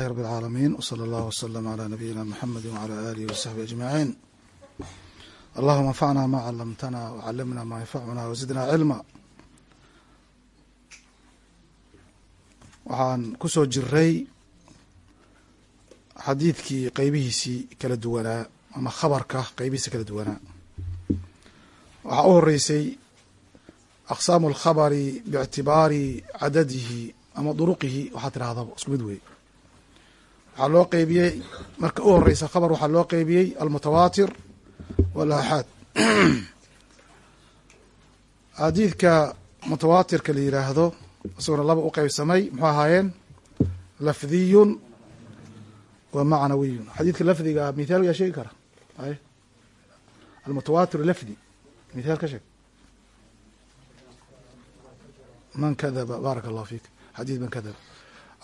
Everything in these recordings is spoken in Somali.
rb العaalamiin wslى اllah wslm عlى nabiyina mxamedi wعlى alihi wsaxbi aجmaعin allahuma anfacna ma calamtana wcalimna ma yanfacuna wzidna cilma waxaan kusoo jiray xadiidkii qeybihiisii kala duwanaa ama khabarka qeybihiisi kala duwanaa waxaa u horeysay aqsaamu اlkhabari bاctibaari cadadihi ama duruqihi waxaa tirahdaba isku mid wey waxaa loo qeybiyey marka u horeysa khabar waxaa loo qeybiyey almutawaatir walaxaad xadiidka mutawaatirka la yiraahdo isaguna laba u qeybsamay muxuu ahaayeen? Lafdiyun wa macnawiyun. Xadiidka lafdiga mithaal yaa sheegi kara? Ay. Almutawaatir lafdi mithaal ka sheeg. Man kadaba baaraka allahu fik xadiid man kadaba.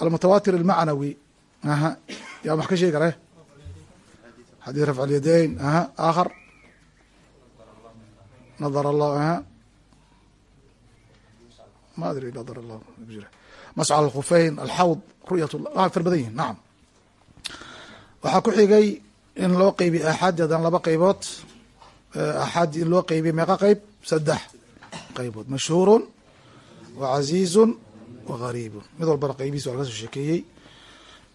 Almutawaatir almacnawi aha. Yaa wax ka sheegi kare xadiid rafc alyadayn aha. Aakhar. Nadar allah aha. Ma adri nadar allah masca alkhufeyn alxawd ru'yat waa far badan yihiin nacam waxaa ku xigay in loo qeybiy axaadi haddana laba qeybood axaadi in loo qeybiy meeqa qeyb saddex qeybood mashhuurun wa casiizun wa gariibun. Mid walbana qeybihiis waa laga soo sheekeeyey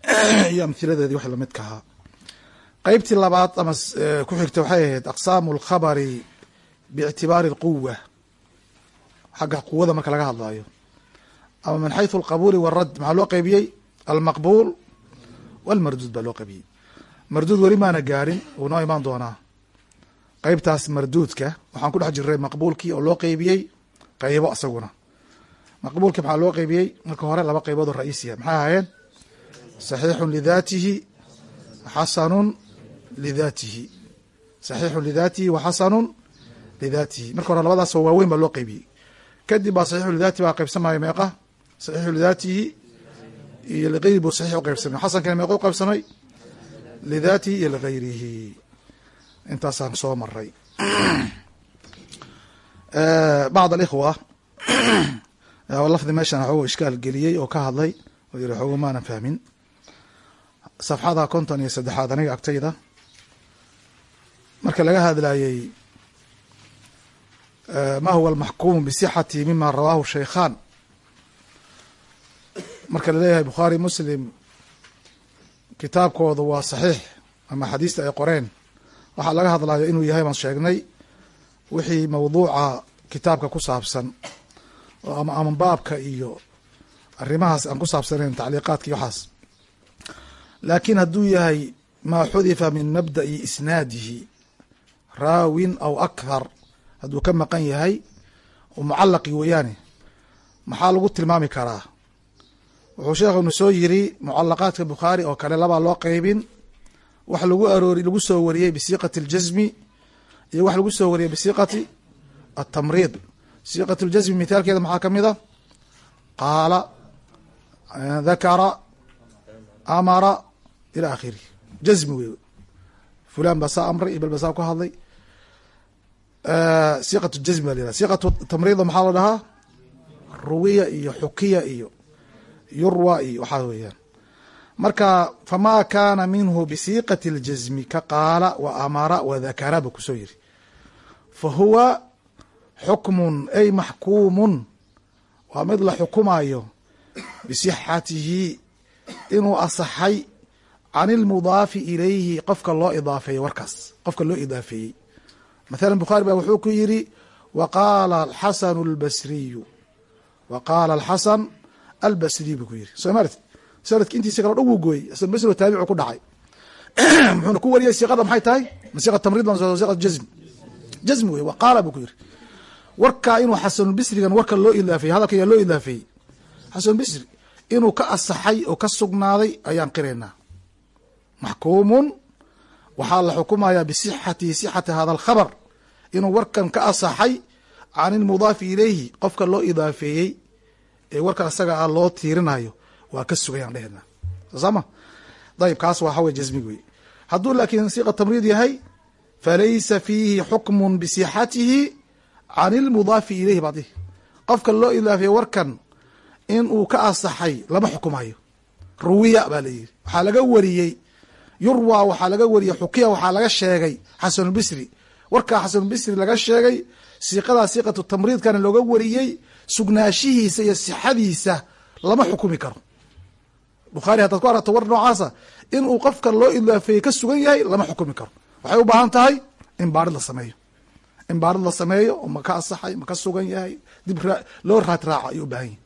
iyo amhiladeedii wax lamidka ahaa. Qeybtii labaad ama ku xigta waxay ahayd aqsaamu alkhabari biictibaari alquwa xagga quwada marka laga hadlaayo. Ama min xayثu alqabuuli wاrad maxaa loo qeybiyey almaqbuul walmarduud baa loo qeybiyey marduud weli maana gaarin wuu noo imaan doonaa. Qeybtaas marduudka waxaan ku dhex jiray maqbuulkii oo loo qeybiyey qeybo isaguna maqbuulki maxaa loo qeybiyey marka hore laba qeybood oo ra'iisiya maxay ahaayeen صaxiixu lidaatihi xasanu lidaatihi. Saxiixu lidaatihi wa xasanu lidaatihi. Marka hore labadaas waaweyn baa loo qeybiyey. Kadib baa saxiixu lidaatihi baa qaybsamaya meeqa. Saxiixu lidaatihi iyo ligayri buu saxiix u qaybsamay xasankana meeqa u qaybsamay lidaatihi iyo ligayrihi intaasaan soo maray bacd alikhwa lafdi meeshan waxogo ishkaal geliyey oo ka hadlay oo yiri waxogo maanan fahmin safxada konton iyo saddexaad aniga agtayda. Marka laga hadlayey ma huwa almaxkumu bisixati mima rawaahu shaykhan marka la leeyahay bukhaari muslim kitaabkooda waa saxiix ama xadiista ay qoreen. Waxaa laga hadlayo inuu yahay baan sheegnay wixii mawduuca kitaabka ku saabsan ama ama baabka iyo arrimahaas aan ku saabsanayn tacliiqaadka iyo waxaas laakiin hadduu yahay maa xudifa min mabda'i isnaadihi raawin aw akhar hadduu ka maqan yahay oo mucalaqi weeyaane maxaa lagu tilmaami karaa? Wuxuu sheekhunu soo yiri mucalaqaadka bukhaari oo kale labaa loo qeybin wax lagu aroori lagu soo wariyey bisiiqati aljasmi iyo wax lagu soo wariyey bisiiqati atamriid siiqat ljasmi mithaalkeeda maxaa ka mid a qaala dakara amara ila akhirih jazmi wey fulan baa saa amray ibel baa saa ku hadlay. Siiqat jazmi baa la yihah siiqatu tamriida maxaa la dhahaa? Ruwiya iyo xukiya iyo yurwa iyo waxaa weeyaan. Marka famaa kaana minhu bisiiqati اljazmi ka qaala wa amara wa dakara buu ku soo yiri fa huwa xukmun ay maxkuumun. Waa mid la xukumayo bisixatihi inuu asaxay can ilmudaafi ilayhi qofka loo idaafeeyey warkaas qofka loo idaafeeyey mathala bukhaari ba wuxuu ku yiri wa qaala alxasanu albasriyu. Wa qaala alxasan albasriy buu ku yiri soo maarti sanadki intiisa kale o dhan wuu gooyey. Xasan basri taabicu ku dhacay. Muxuuna ku wariyey siiqada maxay tahay? Masiiqa tamrid siqa jazm. Jazmi wey wa qaala buu ku yiri warkaa inuu xasanulbisrigan warka loo idaafeeyey hadalka loo idaafeeyey xasanulbisri inuu ka asaxay oo ka sugnaaday ayaan qiraynaa maxkuumun. Waxaa la xukumayaa bisixatihi sixati hada alkhabar. Inuu warkan ka asaxay can ilmudaafi ilayhi qofka loo idaafeeyey ee warkan isaga ah loo tiirinayo waa ka sugayaan dhehena soosama dayib kaas waxa wey jasmig wey hadduu laakiin siiqa tamriid yahay falaysa fiihi xukmun bisixatihi can ilmudaafi ilayhi baadihi qofka loo idaafeeye warkan in uu ka asaxay lama xukumayo. Ruwiya baa la yidhi. Waxaa laga wariyey yurwa waxaa laga wariyey xukiya waxaa laga sheegay xasanulbisri warkaa xasanulbisri laga sheegay siiqadaa siiqatu tamriidkana looga wariyey sugnaashihiisa iyo sixadiisa lama xukumi karo. Bukhaari haddaad ku aragto war noocaasa inuu qofkan loo idaafeeyey ka sugan yahay lama xukumi karo. Waxay u baahan tahay in baarid la sameeyo. In baarid la sameeyo oo ma ka asaxay ma ka sugan yahay dib loo raad raaco ayuu u baahan yahay.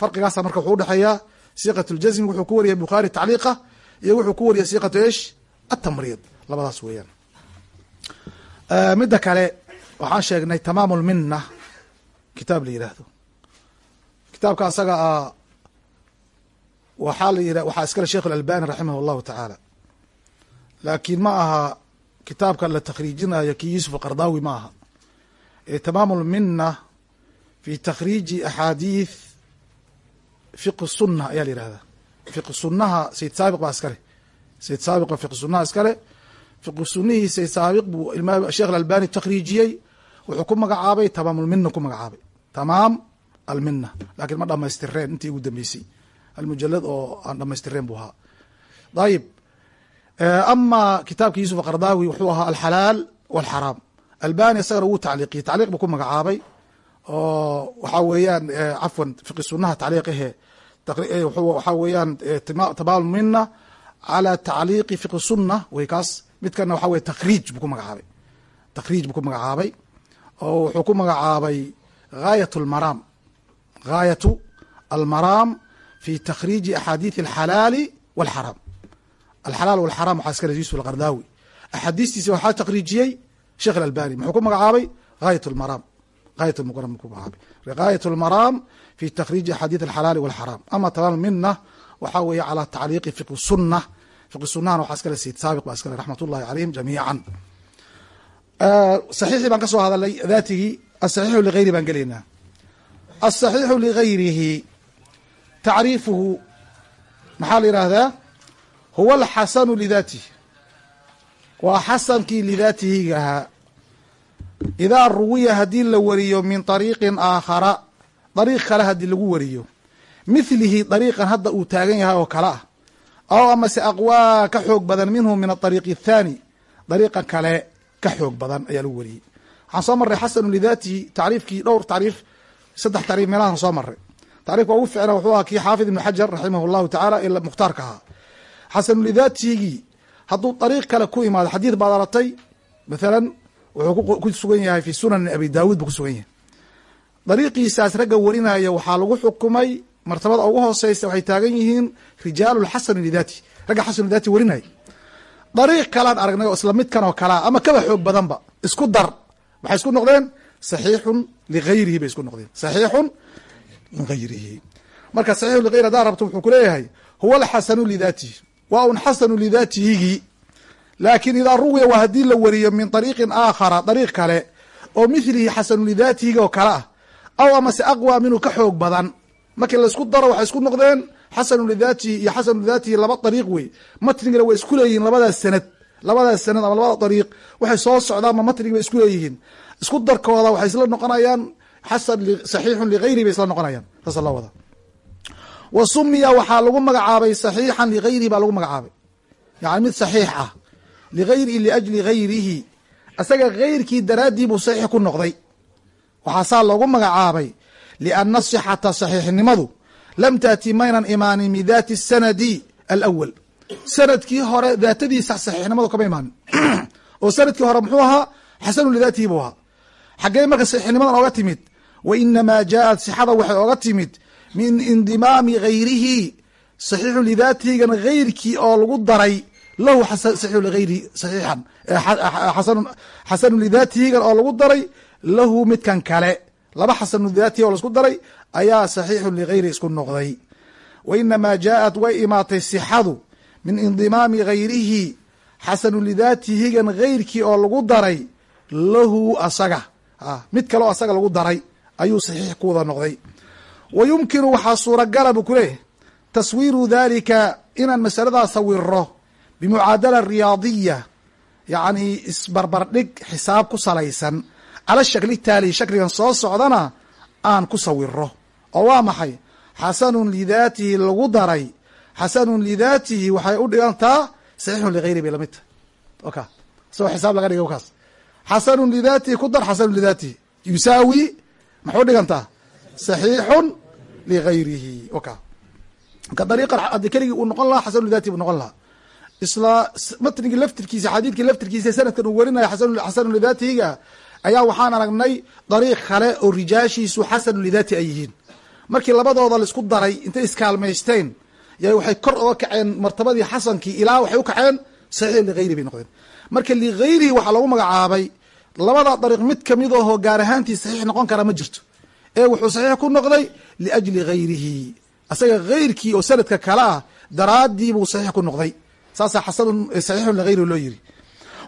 Farqigaasa marka wuxuu udhexeeyaa siiqat ljasmi wuxuu ku wariyay bukhaari tacliiqa iyo wuxuu ku wariyay siiqatu ish atamriid labadaas weeyaan. Midda kale waxaan sheegnay tamaam lmina kitaab la yidhaahdo kitaabka asaga a waxaa la yidha waxaa iskale sheikh alalbani raximah allahu tacaala laakiin ma aha kitaabka la takhriijinayo kii yuusuf alqardaawi ma aha. Ee tamaam lmina fi takhriiji axaadiith fiqi sunna ayaa la yihahdaa fiqi sunaha sayid saabiq baa iskale sayid saabiq fiqi sunaha iskale fiqi sunihii sayid saabiq buu sheekh alalbani takhriijiyey wuxuu ku magacaabay tamaam lmina ku magacaabay. Tamaam almina lakiin ma dhamaystireen intii ugu dambeysay. Almujalad oo aan dhamaystireen buu ahaa. Ayib ama kitaabka yuusuf aqardaawi wuxuu ahaa alxalaal walxaraam. Albani isagana wuu tacliiqiyey. Tacliiq buu ku magacaabay. Oo waxaa weeyaan cafwan fiqi sunaha tacliiqihe waxaa weeyaan tamaam mina calى tacliiqi fiqi sunna wey kaas midkana waxaa weye takhriij buu ku magacaabay. Takhriij buu ku magacaabay oo wuxuu ku magacaabay gaayat lmaraam gaayatu almaraam fi takhriiji axaadiiث alxalaali walxaraam. Alxalaal walxaram waxaa iskale yusuf alqardaawi axaadiistiisa waxaa takhriijiyey sheekh alalbani. Muxuu ku magacaabay gaayat lmaraam gaayat lmuqram ku magacaabay. Gaayat lmaraam fi takhriiji axaadiid alxalaali walxaraam ama talaal mina waxaa weeye calaa tacliiqi fiqi sunna fiqi sunahana waxaa iskale siid saabiq baa iskale raxmat ullahi calayhim jamiican saxiixii baan ka soo hadalay daatigii asaxiixu ligayri baan gelaynaa asaxiixu ligayrihi tacriifuhu maxaa la yidhaahdaa huwa alxasanu lidaatihi waa xasankii lidaatihigahaa idaa ruwiya haddii la wariyo min طariiqin aakhara dariiq kale haddii lagu wariyo. Mithlihi dariiqan hadda uu taagan yahay oo kale ah. Aw amase aqwaa ka xoog badan minhu min aariiqi athaani dariiqan kale ka xoog badan ayaa lagu wariyey. Waxaan soo marray xasanu lidaatihi tacriifkii dhowr tacriif saddex tacriif meelahan soo marray. Tacriifka ugu ficna wuxuu ahaa kii xaafid ibnu xajar raximah llahu tacaala ila mukhtaarka ahaa. Xasanu lidatigii hadduu dariiq kale ku imaado xadiid baad aratay mathalan wuxuu ku sugan yahay fi sunani abi daawud buu ku sugan yahay dariiqiisaas ragga warinaya waxaa lagu xukumay martabada ugu hooseysa waxay taagan yihiin rijaalu xasani lidaati ragga xasanu lidaati warinaya dariiq kalaan aragnay oo isla midkan oo kalea ama kaba xoog badanba isku dar. Waxay isku noqdeen saxiixun ligayrihi bay isku noqdeen. Saxiixun ligayrihi marka saxiixun ligayri hadaa rabto wuxuu kuleeyahay huwa alxasanu lidaatihi waa un xasanu lidaatihigii laakiin idaa ruwiya waa haddii la wariyo min ariiqin aakhara dariiq kale oo mithlihi xasanu lidaatihiga oo kale ah aw amase aqwa minhu ka xoog badan. Markii la isku daro waxay isku noqdeen xasanu lidaatihi iyo xasanu lidaatihi laba dariiq wey. Matnigana way isku leeyihiin labadaas sanad. Labadaas sanad ama labada dariiq waxay soo socdaan ma matnigi bay isku leeyihiin. Isku darkooda waxay isla noqonayaan xasan saxiixun ligayri bay isla noqonayaan saasa loo wada. Wa sumiya waxaa lagu magacaabay saxiixan ligayrihi baa lagu magacaabay. Yani mid saxiix ah. Ligayri liajli gayrihi. Isaga gayrkii daraaddii buu saxiix ku noqday waxaa saa loogu magacaabay lianna sixata saxiixnimadu lam taati maynan imaanin min daati sanadi alawal sannadkii hore daatadiisa saxiixnimadu kama imaanin. Oo sannadkii hore muxuu ahaa? Xasanu lidaatihi buu ahaa. Xaggee marka saxiixnimadan oga timid wa inamaa jaaءat sixada waxay oga timid min indimaami gayrihi saxiixu lidaatihigan gayrkii oo lagu daray lahu saxiixu xasanu lidaatihigan oo lagu daray lahu midkan kale. Laba xasanu lidaatihi oo la isku daray ayaa saxiixu ligayri isku noqday. Wa inamaa jaaءat way imaatay sixadu min indimaami gayrihi. Xasanu lidaatihigan gayrkii oo lagu daray lahu asaga. Mid kale oo asaga lagu daray ayuu saxiix ku wada noqday. Wa yumkinu waxaa suuragala buu kuleeyahy taswiiru dalika inaan masaladaa sawiro bimucaadala riyaadiya yacni isbarbardhig xisaab ku salaysan cala shakli taali shakligan soo socdana aan ku sawiro oo waa maxay? Xasanun lidaatihi lagu daray. Xasanun lidaatihi waxay u dhigantaa saxiixun ligayri bay la mid tahay. Isagoo xisaab laga dhigay kaas xasanun lidaatihi ku dar xasanun lidaatihi. Yusaawi maxay u dhigantaa saxiixun ligayrihi oka. Marka dariiqan haddii keligii uu noqon lahaa xasanu lidaatihi buu noqon lahaa. Isla matnigii laftirkiisa xadiidkii laftirkiisa sanadkan uu werinayo xasanu lidaatihiga ayaa waxaan aragnay dariiq kale oo rijaashiisu xasanu lidaati ay yihiin. Markii labadooda la isku daray intay iskaalmaysteen ya waxay kor oga kaceen martabadii xasankii ilaa waxay u kaceen saxiix ligayri bay noqdeen. Marka ligayrihi waxaa lagu magacaabay labada dariiq mid ka mid ahoo gaar ahaantii saxiix noqon kara ma jirto. Ee wuxuu saxiix ku noqday liajli gayrihi asaga gayrkii oo sanadka kale ah daraadii buu saxiix ku noqday. Saasaa xasanun saxiixun ligayrihi loo yiri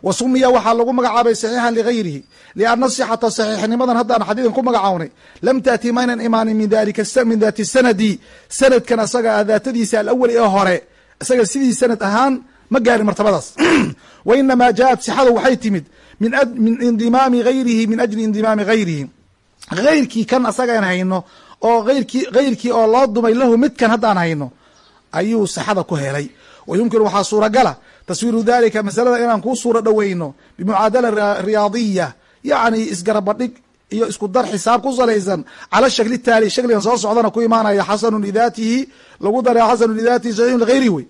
wa waxaa lagu magacaabay saxiixan ligayrihi lianna sixata saxiixnimadan haddaan xadiidan ku magacawnay lam taati maynan imaanin min dalika min dati sanadi sanadkan asaga daatadiisa alawali ee hore isaga sidii sanad ahaan ma gaarin martabadaas. Wa inamaa jaءat sixadu waxay timid min indimaami gayrihi min ajli indimaami gayrihi gayrkii kan asagaan hayno oo ayrkii gayrkii oo loo dumay lahu midkan haddaan hayno ayuu sixada ku helay. Wa yumkinu waxaa suuragala taswiiru dalika masalada inaan kuu suuro dhoweyno bimucaadala riyaadiya yacni isgarabadhig iyo isku dar xisaab ku salaysan cala shakli taali shakligan soo socdana ku imaanaya xasanu lidaatihi lagu daray xasanu lidaatihi saxiixun ligayrihi wey.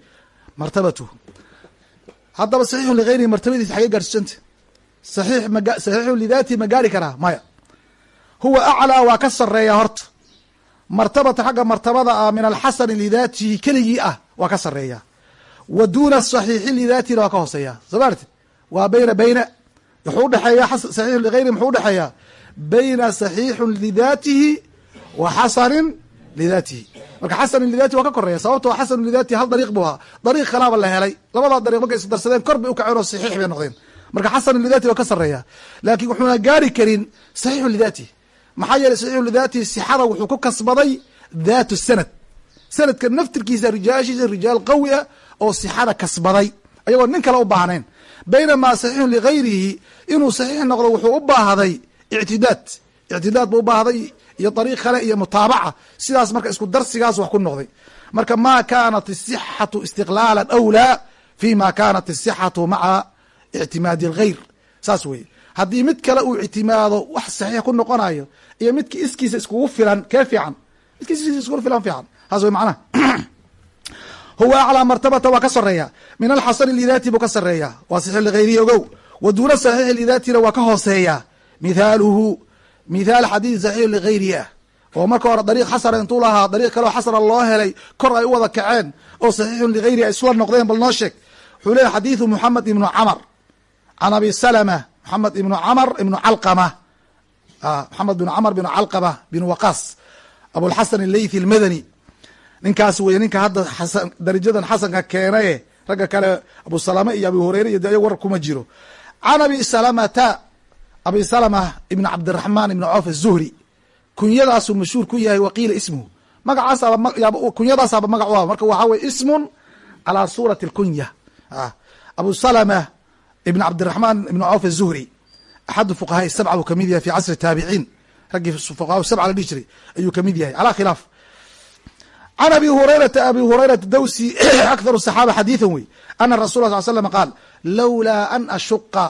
Martabatuhu haddaba saxiixun ligayrihi martabadiisa xagee gaarsisanta saxiix maga saxiixun lidaatihi ma gaari karaa maya. Huwa aclaa waa ka sareeya horta. Martabata xagga martabada ah min alxasani lidaatihi keligii ah waa ka sareeya wa duuna saxiixi lidaatihina waa ka hooseeya. Soo ma artid waa bayna bayna wuxuu udhexeeya saxiixu ligayri muxuu udhexeeya bayna saxiixun lidaatihi wa xasanin lidaatihi marka xasanin lidaatihi waa ka koreeya sababtoo xasanu lidaatihi hal dariiq buu ahaa. Dariiq kalaaba la helay. Labadaa dariiq markay is kor bay u kaceen oo saxiix bay noqdeen. Marka xasanu lidaatihi waa ka sareeya laakiin wuxuuna gaari karin saxiixu lidaatihi maxaa yeeley saxiixu lidaatihi sixada wuxuu ku kasbaday daatu sanad. Sanadka naftirkiisa rijaashiisa rijaal qawi ah oo sixada kasbaday ayagoo nin kale u baahnayn. Baynamaa saxiixun ligayrihi inuu saxiix noqdo wuxuu u baahday ictidaad. Ictidaad buu u baahday iyo dariiq kale iyo mutaabaca. Sidaas marka isku darsigaas wax ku noqday. Marka ma kaanat isixatu istiqlaala awlaa fi ma kaanat isixatu maca ictimaadi algayr saas weye haddii mid kale uu ictimaado wax saxiix ku noqonayo iyo midki iskiisa iskugu filan kee fiican? Iskiisa iskugu filan fiican. Saas wey macnaha huwa aclaa martabata waa ka sareeya min alxasani lidaati buu ka sareeya waa saxiix ligayrihi ogow wa duuna saxiixi lidaatina waa ka hooseeya mithaaluhu mithaal xadiid saxiix ligayrihi ah oo marka hore dariiq xasana intuu lahaa dariiq kaleo xasana loo helay kor ay u wada kaceen oo saxiixun ligayrihi ay isla noqdeen bal noo sheeg wuxuu leeyahy xadiidu moxamed ibnu camar can abi salama moxamed ibnu camar ibnu calqama moxamed bn camr bn calqama bin waqaas abulxasan aleythi almadani ninkaas wey ninka hadda darajadan xasanka keenaye ragga kale abu salama iyo abi hureyre iyo de war kuma jiro. Can abi salamata abi salama ibn cabdiraxman ibn cawf azuhri kunyadaasuu mashhuur ku yahay waqiila ismuhu. Magacaasaaba kunyadaasaaba magac u ah marka waxaa weye ismun calaa suurati alkunya. Abu salama ibn cabdiraxman ibn cawf azuhri axadu fuqahaa sabca buu ka mid yahay fi casri taabiciin raggii fuqahaa sabca la dhihi jiray ayuu ka mid yahay. Calaa khilaaf can abi hurayrata abi hurayrata dawsi akharu saxaaba xadiidan wey ana rasul sal slam qaal lowlaa an ashuqa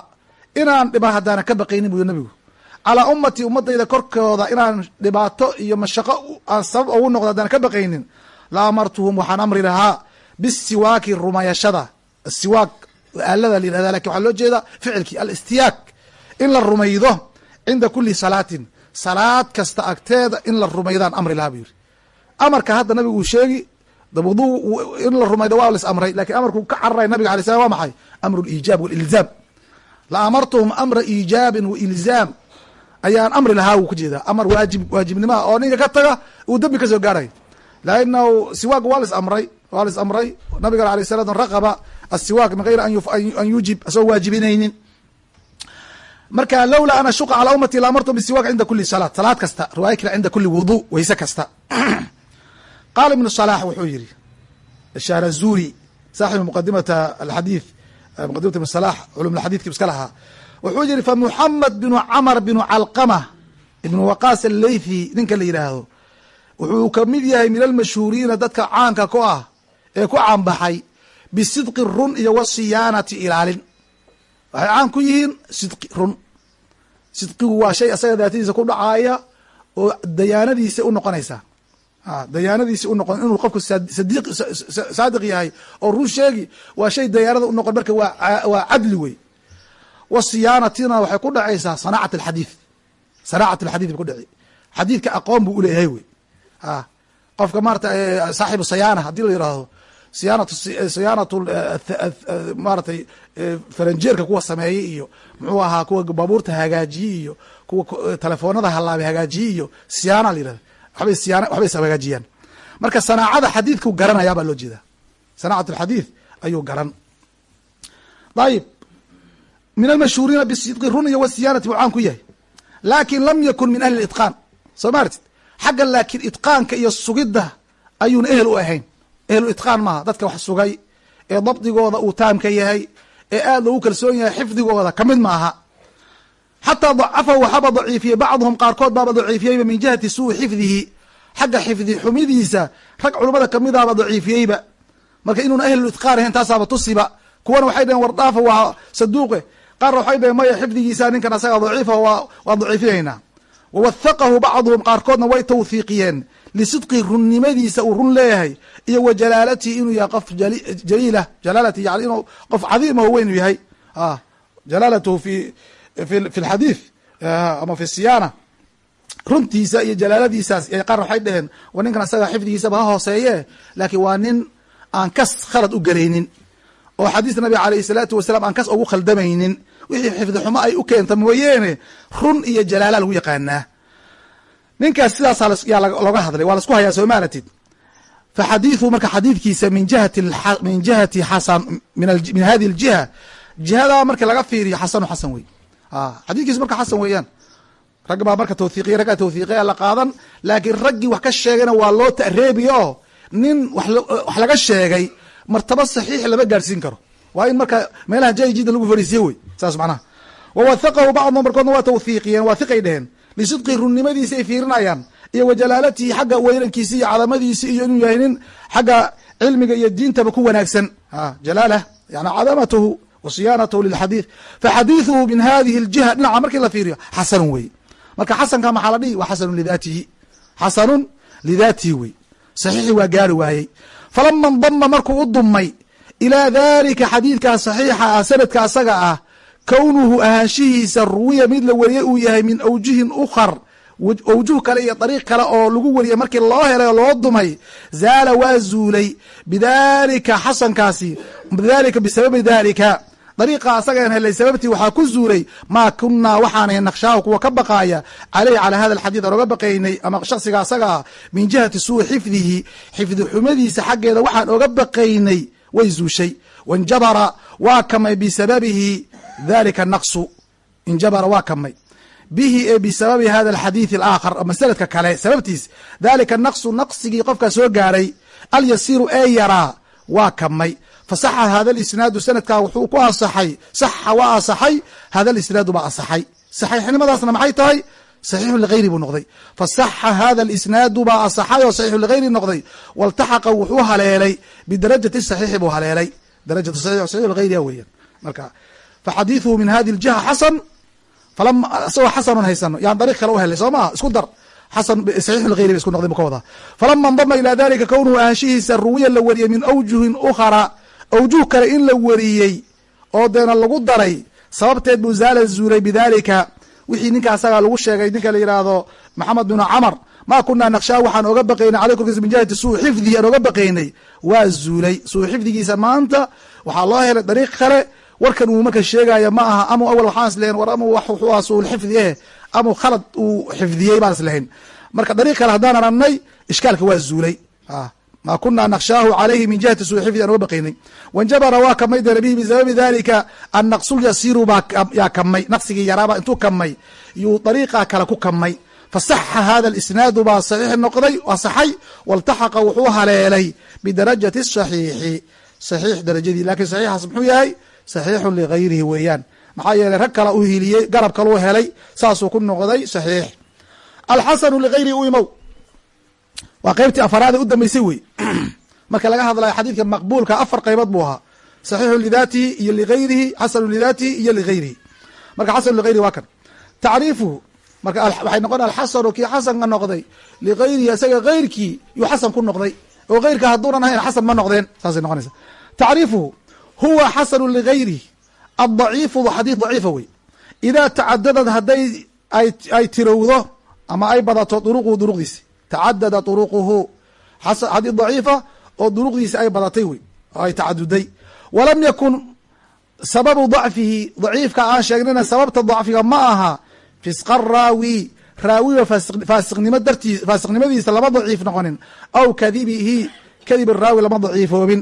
inaan dhiba haddaana ka baqaynin buyu nabigu calaa ummatii ummadayda korkooda inaan dhibaato iyo mashaqo aan sabab ugu noqdo haddaan ka baqaynin la amartuhum waxaan amri lahaa bisiwaaki rumayashada siwaak aalada la yihahda laakiin waxaa loo jeeda ficilkii alistiyaak in la rumaydo cinda kuli salaatin salaad kasta agteeda in la rumaydaan amri lahaa buu yiri amarka hadda nabigu uu sheegi wuduu in la rumaydo waa lis amray laakiin amarkuu ka cararay nabiga alay slam waa maxay? Amru liijaab walilzaam la amartuhum amra iijaabin wa ilzaam. Ayaan amri lahaa wuu ku jeedaa. Amar waajib waajibnimaha oo ninka ka taga uu dembi ka soo gaarayo lainahu siwaag waa lis amray waa lis amray. Nabiga alay salam raqaba asiwaak min gayri an yujib asagoo waajibinaynin. Marka lowlaa an ashuqa calaa ummati la amartum bisiwaak cinda kuli salaat. Salaad kasta riwaaya kale cinda kuli wudu weyse kasta qaala ibnu salax wuxuu yihi sharazuri saaxibu muqadimata alxadiid muqadimata ibn salax culum xadidki iska lahaa wuxuu yihi fa muxamed binu camar binu calqama ibnu waqaas aleythi ninka la yidhaahdo wuxuu ka mid yahay min almashhuuriina dadka caanka ku ah ee ku caanbaxay bisidqi run iyo wasiyaanati ilaalin waxay caan ku yihiin sidqi run sidqigu waa shay asaga daatadiisa ku dhacaaya oo dayaanadiisa u noqonaysa dayaanadiisi unoqon inuu qofku saadiq yahay oo run sheegi waa shay dayaanada u noqon marka waa cadli wey wasiyaanatina waxay ku dhacaysaa sanaacat alxadiid. Sanaacat alxadiid bay ku dhici xadiidka aqoon buu uleeyahay wey qofka maarata saaxibu sayaana haddii la yidhaahdo siyaanatu siyaanatu maaratay faranjeerka kuwa sameeyey iyo muxuu ahaa kuwa baabuurta hagaajiye iyo kuwa telefoonada halaabay hagaajiye iyo siyaana la yihahda waxbay waxbay hagaajiyaan marka sanaacada xadiidku garanayaa baa loo jeedaa. Sanaacat alxadiid ayuu garan. Ayib min almashhuuriina bisidqi run iyo wasiyaanati buu caan ku yahay. Laakin lam yakun min ahli itqaan soo maartid xagga laakiin itqaanka iyo sugidda ayuuna ehel u ahayn. Ehlu itqaan maaha. Dadka wax sugay ee dabdigooda uu taamka yahay ee aad loogu kalsoon yahay xifdigooda ka mid maaha xataa dacafa waxaaba daciifiyey bacduhum qaarkood baaba daciifiyeyba min jihati suui xifdihi. Xagga xifdi xumidiisa rag culummada kamidaaba daciifiyeyba marka inuuna ahlu itqaan ahayn taasaaba tusiba. Kuwana waxay dhaheen war dhaafa waa saduuqe. Qaarna waxay dhaheen maya xifdigiisa ninkan asaga daciifa waa daciifiyaynaa wawahaqahu bacduhum qaarkoodna way tawhiiqiyeen lisidqi runnimadiisa uu run leeyahay iyo wa jalaalatihi inuu yahay qof jaliila jalaalati yani inuu qof cadiima weyn yahay. Jalaalatuhu fi fi lxadiid ama fi siyaana runtiisa iyo jalaaladiisaas qaar waxay dhaheen wa ninkan asaga xifdigiisaba ha hooseeye laakiin waa nin aan kas khalad u gelaynin oo xadiis nabiga alayh salaatu wasalaam aan kas ugu khaldamaynin wixii xifdi xumo ay u keenta mooyeene run iyo jalaala lagu yaqaanaa. Ninkaas sidaas looga hadlay waa lasku hayaa soomaalatid fa xadiiثu marka xadiidkiisa min jihati min jihati xasan min hadi اljiha jihadaa marki laga fiiriyo xasanu xasan wey xadiidkiisu marka xasan weeyaan. Rag baa marka tawhiiqiya raggaa tawhiiqiya la qaadan. Laakiin raggii wax ka sheegayna waa loo ta'reebi oo nin wax laga sheegay martaba saxiix lama gaadhsiin karo. Waa in marka meelaha jay jida lagu fariisiye wey saas macnaha. Wawahaqahu bacdum barkoodna waa tawhiiqiyeen waa hiqay dheheen lisidqi runnimadiisi ay fiirinayaan iyo wa jalaalatihi xagga weynankiisi iyo cadamadiisi iyo inuu yahay nin xagga cilmiga iyo diintaba ku wanaagsan. Jalaalah yani cadamatuhu wa siyaanatahu lilxadiid faxadiiثuhu min hadihi اljiha dhinaca markii la fiiriyo xasanun wey marka xasanka maxaa la dhihi waa xasanun lidaatihi xasanun lidaatihi wey saxiixi waa gaari waayey falama ndama markuu u dumay ilaa dalika xadiidkaa saxiixa ah sanadka asaga ah kownuhu ahaanshihiisa ruwiya mid la wariyey uu yahay min awjihin ukhar awjuh kale iyo dariiq kale oo lagu wariyey markii loo helay oo loo dumay zaala waa zuulay bidalika xasankaasi bidalika bisababi dalika dariiqa asagaan helay sababtii waxaa ku zuulay maa kunaa waxaanay naqshaahu kuwa ka baqaaya. Caleyh calaa hada alxadiid aan oga baqaynay ama shaksiga asaga ah min jihati suui xifdihi. Xifdi xumadiisa xaggeeda waxaan oga baqaynay. Way zuushay. Wainjabara waa kamay bisababihi dalika naqsu. Injabara waa kamay. Bihi ee bisababi hada alxadiidi alaakhar ama kale sababtiis. Dalika naqsu naqsigii qofkaa soo gaaray. Alyasiiru ee yaraa waa kamay fasaxa hada alisnaadu sanadkaa wuxuu ku asaxay saxa waa asaxay hada alisnaadu baa asaxay saxiixnimadaasna maxay tahay? Saxiixu ligayri buu noqday. Fasaxa hada alisnaadu baa asaxay oo saxiixu ligayri noqday. Waltaxaqa wuxuu haleelay bidarajati saxiixi buu haleelay. Darajatu saxiix ligayriha weeyaan. Marka faxadiiثuhu min hadi اljiha xasan falama isagoo xasanun haysano yaan dariiq kale u helay soo maha isku dar. Xasan saxiix ligayri ba isku noqday bu ka wadaa. Falama ndama ilaa dalika kownuhu ahaanshihiisa ruwiya la wariyey min awjuhin ukhara awjuh kale in la wariyey oo deena lagu daray. Sababteed buu zaala zuulay bidalika wixii ninka asagaa lagu sheegay ninka la yidhaahdo maxamed binu camar ma kunaa naqshaa waxaan oga baqaynay korkiisa min jihati suu xifdihi aan oga baqaynay. Waa zuulay suu xifdigiisa maanta waxaa loo helay dariiq kale. Warkan uu marka sheegaya ma aha ama awal waxaan islahayn war ama wax wuxuu aha suul xifdi eh ama khalad uu xifdiyey baan islahayn marka dariiq kale haddaan arannay ishkaalka waa zuulay ma kunaa naqshaahu calayhi min jihati suu xifdi aan oga baqaynay wanjabara waa kamay deena bihi bisababi dalika annaqsulyasiiru baa yaa kamay naqsigii yaraaba intuu kamay yuu dariiqa kale ku kamay fasaxa hada alisnaadu baa saxiix noqday asaxay waltaxaqa wuxuu haleelay bidarajati saxiixi saxiix darajadii laakiin saxiixaas muxuu yahay saxiixun ligayrihi weeyaan maxaa yeeley rag kala u hiliyey garab kaluu helay saasuu ku noqday saxiix alxasanu ligayrihi u imow waa qeybtii afaraade u dambeysay wey marka laga hadlayo xadiidka maqbuulka afar qaybood buu ahaa. Saxiixu lidaatihi iyo ligayrihi xasanu lidaatihi iyo ligayrihi marka xasanu ligayrihi waa kan. Tacriifuhu marka waxay noqon alxasanu kii xasanka noqday. Ligayrihi isaga gayrkii yuu xasan ku noqday. Oo gayrka hadduunan ahayn xasan ma noqdeen saasay noqonaysa tacriifuhu huwa xasanu ligayrihi addaciifu xadiid daciifa wey idaa tacadadad hadday ay tirowdo ama ay badato duruquhu duruqdiisi tacadada duruquhu xadiid daciifa oo duruqdiisi ay badatay wey oo ay tacaduday walam yakun sababu dacfihi daciifka aan sheegnayna sababta dacfiga ma aha. Fisqa raawi raawiga faasiqnimo dartii faasiqnimadiisa lama daciif noqonin. Aw kadibihi kadib raawi lama daciifoobin.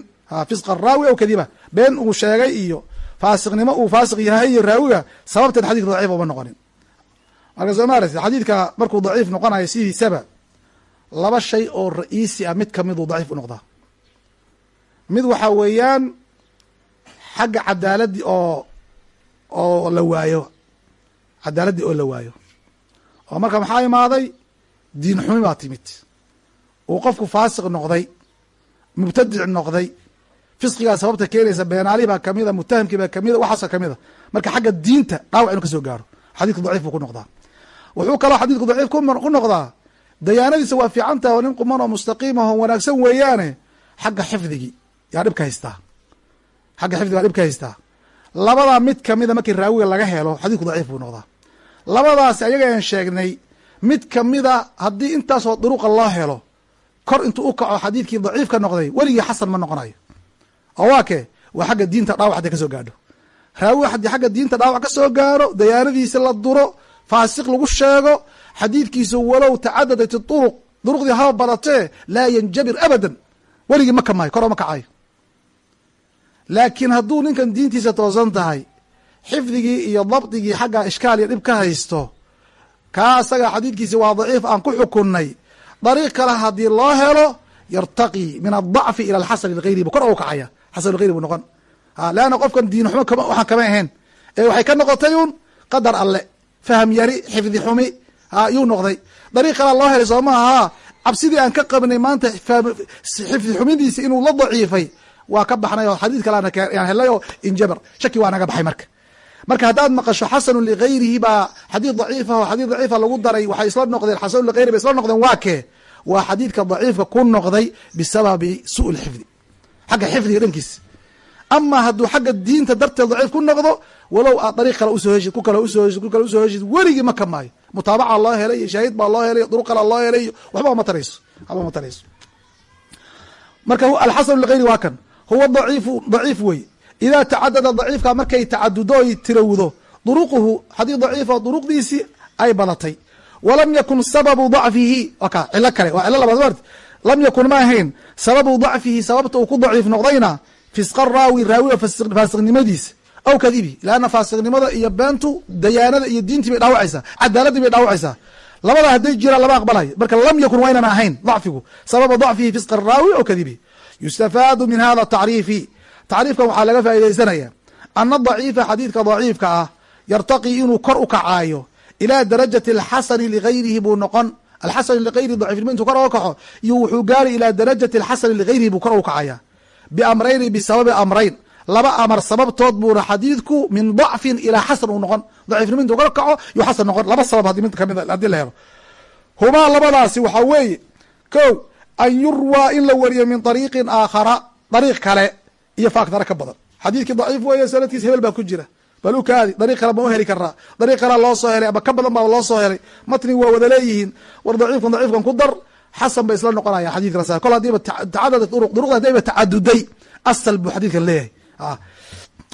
Fisqa raawi aw kadiba been uu sheegay iyo faasiqnimo uu faasiq yahay iyo raawiga sababteed xadidka daciif uma noqonin. Marka soo maaragti xadiidka markuu daciif noqonayo sidiisaba laba shay oo ra'iisi ah mid kamiduu daciif u noqdaa. Mid waxaa weeyaan xagga cadaaladii oo oo la waayo cadaaladdii oo la waayo. Oo marka maxaa imaaday? Diin xumi baa timid. Uu qofku faasiq noqday mubtadic noqday. Fisqigaa sababta keenaysa beenaalihi baa kamida mutahamkii baa kamida waxaasa kamida marka xagga diinta dhaawac inu ka soo gaaro. Xadidku daciif buu ku noqdaa. Wuxuu kaloo xadiidku daciif ku noqdaa dayaanadiisa waa fiicantaha oo nin quman oo mustaqiimah oo wanaagsan weeyaane xagga xifdigii yaa dhibka haystaa. Xagga xifdiga yaa dhibka haystaa. Labadaa mid kamida markii raawiga laga helo xadiidku daciif buu noqdaa. Labadaasi ayaga aan sheegnay mid kamida haddii intaasoo duruqa loo helo kor intuu u kaco xadiidkii daciif ka noqday weligii xasan ma noqonayo. Oo waa waa xagga diinta dhaawac hadday ka soo gaadho. Raawi haddii xagga diinta dhaawac ka soo gaaro dayaanadiisa la duro faasiq lagu sheego xadiidkiisu walow tacadadat duruq duruqdii haba badatee laa yanjabir abadan. Weligii ma kamaayo kor ma kacayo laakiin hadduu ninkan diintiisa toosan tahay xifdigii iyo dabdigii xagga ishkaal iyo dhib ka haysto kaa asaga xadiidkiisi waa daciif aan ku xukunnay. Dariiq kale haddii loo helo yartaqi min adacfi ila alxasan ilgayri bu kor ou kacaya. Xasan ilgayri buu noqon. Leanna qofkan diin xumo waxaan kama ahayn. Ee waxay ka noqotay un qadar alle. Faham yari xifdi xumi yuu noqday. Dariiq kalea loo helay soo maaha cabsidii aan ka qabnay maanta xifdi xumidiisi inuu la daciifay waa ka baxnay oo xadiid kale aan helay oo injabar shaki waa naga baxay marka. Marka haddaad maqasho xasanu ligayrihi baa xadiid daciifa oo xadiid daciifa lagu daray waxay isla noqdeen xasanu ligayri bay isla noqdeen waa kee? Waa xadiidka daciifka ku noqday bisababi su' lxifdi xagga xifdiga dhankiis ama hadduu xagga diinta darteed daciif ku noqdo walow aad dariiq kale u soo heshid ku kale u soo heshid ku kale u soo heshid weligii ma kamaayo mutaabaca loo helay iyo shaahid baa loo helay duruq kala loo helay iyo waxba ma tarayso waxba ma tarayso. Marka alxasanu ligayri waa kan huwa daciifu daciif wey. Idaa tacadada daciifka markay tacadudo oy tirowdo duruquhu xadiid daciifa duruqdiisii ay badatay. Walam yakun sababu dacfihi ka cilo kale waa cilo labaad lam yakun ma ahayn sababu dacfihi sababta uu ku daciif noqdayna fisqa raawi raawiga faasiqnimadiisa aw kadibi leanna faasiqnimada iyo beentu dayaanada iyo diintii bay dhaawacaysaa cadaaladii bay dhaawacaysaa labada hadday jiraan lama aqbalayo marka lam yakun waa ynan ahayn dacfigu. Sababa dacfihi fisqa raawi aw kadibi yustafaadu min hada tacriifi. Tacriifkan waxaa laga faaidaysanaya ana daciifa xadiidka daciifka ah yartaqii inuu kor u kacaayo ilaa darajati alxasani ligayrihi buu noqon. Alxasani ligayrihi daciifnimo intuu kor oga kaco iyo wuxuu gaari ilaa darajati alxasani ligayrihi buu kor uga kacaya biamrayni bisababi amrayn. Laba amar sababtood buuna xadiidku min dacfin ilaa xasan uu noqon. Daciifnimo intuu kor kaco yuu xasan noqon. Laba sabab haddii la helo. Humaa labadaasi waxaa weeye. Ko an yurwaa in la wariyo min ariiqin aakhara dariiq kale iyo faaktara ka badan. Xadiidkii daciif weeye sanadkiisa hebel baa ku jira. Bal u kaadi dariiq kale ma u heli karaa dariiq kalea loo soo helay ama ka badan baa loo soo helay. Matni waa wada leeyihiin. War daciifkan daciifkan ku dar xasan bay isla noqonayaan xadidka kol hadiiba tacadada duruq duruqda tacaduday asal buu xadiidkan leeyahay.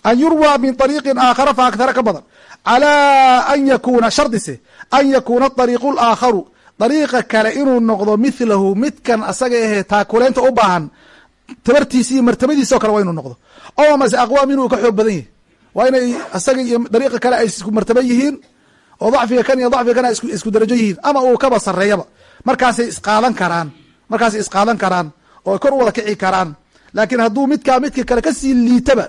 An yurwaa min ariiqin aakhara fa aktara ka badan. Calaa an yakuna shardise an yakuuna ariiqu laakharu dariiqa kale inuu noqdo milahu midkan asaga ahee taakuleynta u baahan tabartiisi iyo martabadiisa o kale waa inuu noqdo. Oo mase aqwaam inuu ka xoog badan yahay. Waa inay asaga iyo dariiqa kale ay isku martaba yihiin oo dacfiga kan iyo dacfiga kan ay isku darajo yihiin ama uu kaba sareeyaba markaasay isqaadan karaan markaasay isqaadan karaan oo kor u wada kici karaan. Laakiin hadduu midkaa midka kale ka sii liitaba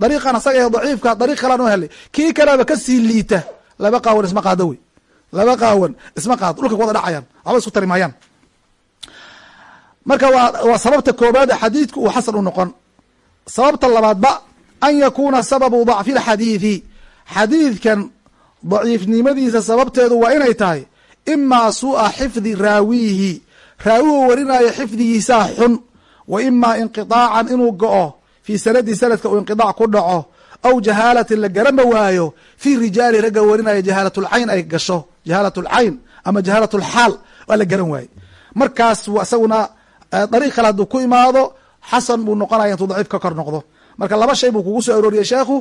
dariiqan asaga ee daciifka dariiq kalaan u helay kii kaleba ka sii liita. Laba qaawan isma qaado wey. Laba qaawan isma qaado. Dhulka wada dhacayaan. Waxba isku tari marka waa sababta koobaad xadiidku uu xasan u noqon. Sababta labaadba an yakuuna sababu dacfi lxadiidi xadiidkan daciifnimadiisa sababteedu waa inay tahay imaa suu'a xifdi raawiyihi raawigu warinaayo xifdigiisaa xun. Wa imaa inqiطaacan inuu go-o fii sanadi sanadka uu inqiطaac ku dhaco aw jahaalatin la garama waayo fii rijaali ragga warinaya jahaalatulcayn ay gasho jahaalatulcayn ama jahaalatulxaal waa la garan waaye markaas isaguna dariiq kale hadduu ku imaado xasan buu noqonaya intuu daciif ka kor noqdo. Marka laba shay buu kugu soo arooriyey sheekhu.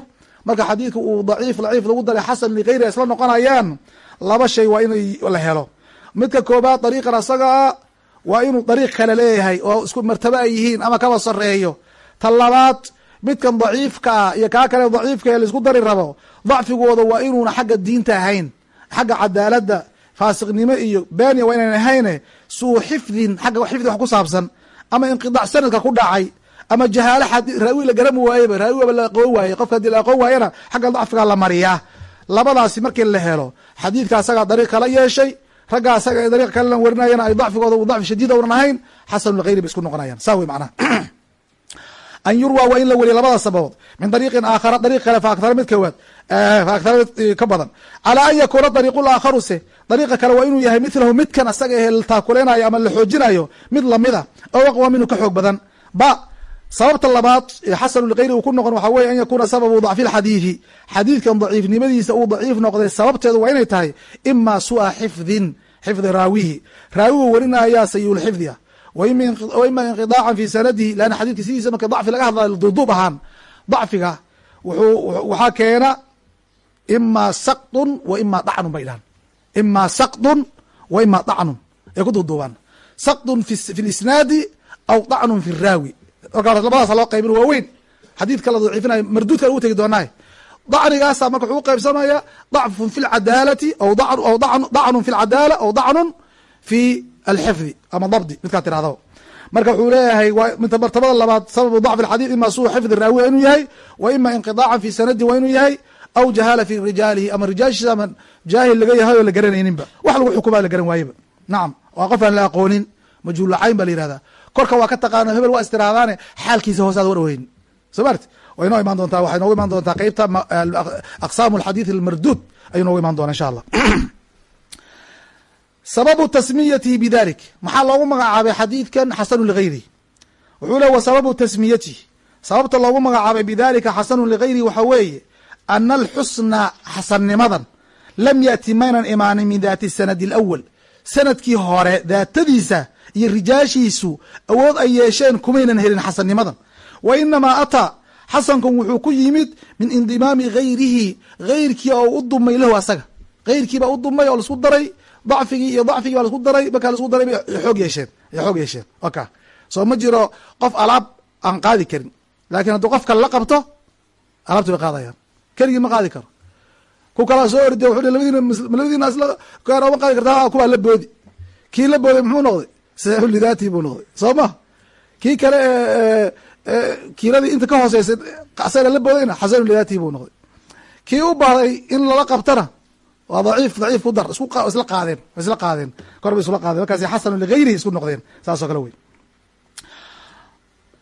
Marka xadiidka uu daciif daciif lagu daray xasan ligayri isla noqonayaan laba shay waa in la helo. Midka koobaad dariiqan asagaa waa inuu dariiq kale leeyahay oo isku martabo ay yihiin ama kaba sareeyo ta labaad midkan daciifka ah iyo kaa kale daciifka ee la isku dari rabo dacfigooda waa inuuna xagga diinta ahayn xagga cadaaladda faasiqnimo iyo beenya waa inaan ahayne suu xifdin xagga xifdi wax ku saabsan ama inqidac sanadka ku dhacay ama jahaalo raawi la garami waayeba raawi waba la aqoon waaye qofka haddii la aqoon waayana xagga dacfiga la mariyaa labadaasi markii la helo xadiidka asagaa dariiq kala yeeshay ragga asaga ee dariiq kalena warinayana ay dacfigooda u dacfi shadiid ounan ahayn xasanu lghayri bay isku noqonayaan. Saa wey macnaha. An yurwa waa in la weriya labada sababood min dariiqin aakhara dariiq kale fa aktara mid kawaad fa mid ka badan. Calaa an yakuuna se dariiqa kale waa inuu yahay midlahu midkan asaga ehe la taakuleynayo ama la xoojinayo mid lamida oo aqwa minhu ka xoog badan. Ba sababta labaad ee xasanu lgayri uu ku noqon waxaa weye an yakuuna sababu dacfi lxadiidi xadiidkan daciifnimadiisa uu daciif noqday sababteedu waa inay tahay ima su'a xifdin xifdi raawihi. Raawigu warinaayaa sayulxifdi ah ima inqidaacan fi sanadihi leanna xadidka sidiisa marka dacfi laga hadlayo duuduub ahaan dacfiga waxaa keena ima sakdun wa ima dacnun bay dhahan ima sakdun wa ima dacnun ay ku duuduubaan sakdun fi lisnaadi aw dacnun fi raawi labadaasa loo qaybin waa weyn xadiidka la daciifinayo marduudka lagu tegi doonaaye dacnigaasa marka wuxuu u qaybsamaya dacfun fi lcadaalati dacnun fi lcadaala aw dacnun fi alxifdi ama dabdi midkaa tiradaba marka wuxuu leeyahay martabada labaad sababu dacfi alxadiid ima suu xifdi raawi inuu yahay wa ima inqidaacan fi sanadi waa inuu yahay aw jahaala fi rijaalihi ama rijaashiisa ama jaahil laga yahay la garanayninba. Wax lagu xukumaa la garan waayeba nacam waa qof aan la aqoonin majhuulacayn ba la yihahdaa korka waa ka taqaano hebel waa istiraadaane xaalkiisa hoosaad war weyn. Soo maarti way noo imaan doontaa waxay noogu imaan doontaa qeybta aqsaamu alxadiid almarduud ayuu noogu imaan doona insha allah sababu tasmiyatihi bidalik. Maxaa loogu magacaabay xadiidkan xasanu ligayri wuxuu le wa tasmiyatihi sababta loogu magacaabay bidalika xasanu ligayri waxa weeye ana alxusna xasannimadan lam yaati maynan imaanin min daati sanadi alawal sannadkii hore daatadiisa iyo rijaashiisu awood ay yeesheen kumaynan helin xasannimadan wa inamaa ataa xasankan wuxuu ku yimid min indimaami gayrihi gayrkii oo u dumay lahu asaga. Gayrkiibaa u dumay oo la isku daray dacfigii iyo dacfigii baa lasku daray markaa lasku daray bay xoog yeesheen ay xoog yeesheen. Oka soo ma jiro qof alaab aan qaadi karin laakiin hadduu qof kale la qabto alaabti bay qaadayaan. Keligii ma qaadi karo. Ku kalaa soo ordi wuxu labadiina labadiina isla gaar ma qaadi kartaa kuwaa la boodi. Kii la booday muxuu noqday saxiixu lidaatihi buu noqday. Soo ma kii kale kiiladii inta ka hooseysay asaga la boodayna xasanu lidaatihi buu noqday. Kii u bahday in lala qabtana waa daciif daciif ku dar isla qaadeen isla qaadeen kor bay isula qaadeen. Markaas xasanu ligayrihi isku noqdeen saas oo kale wey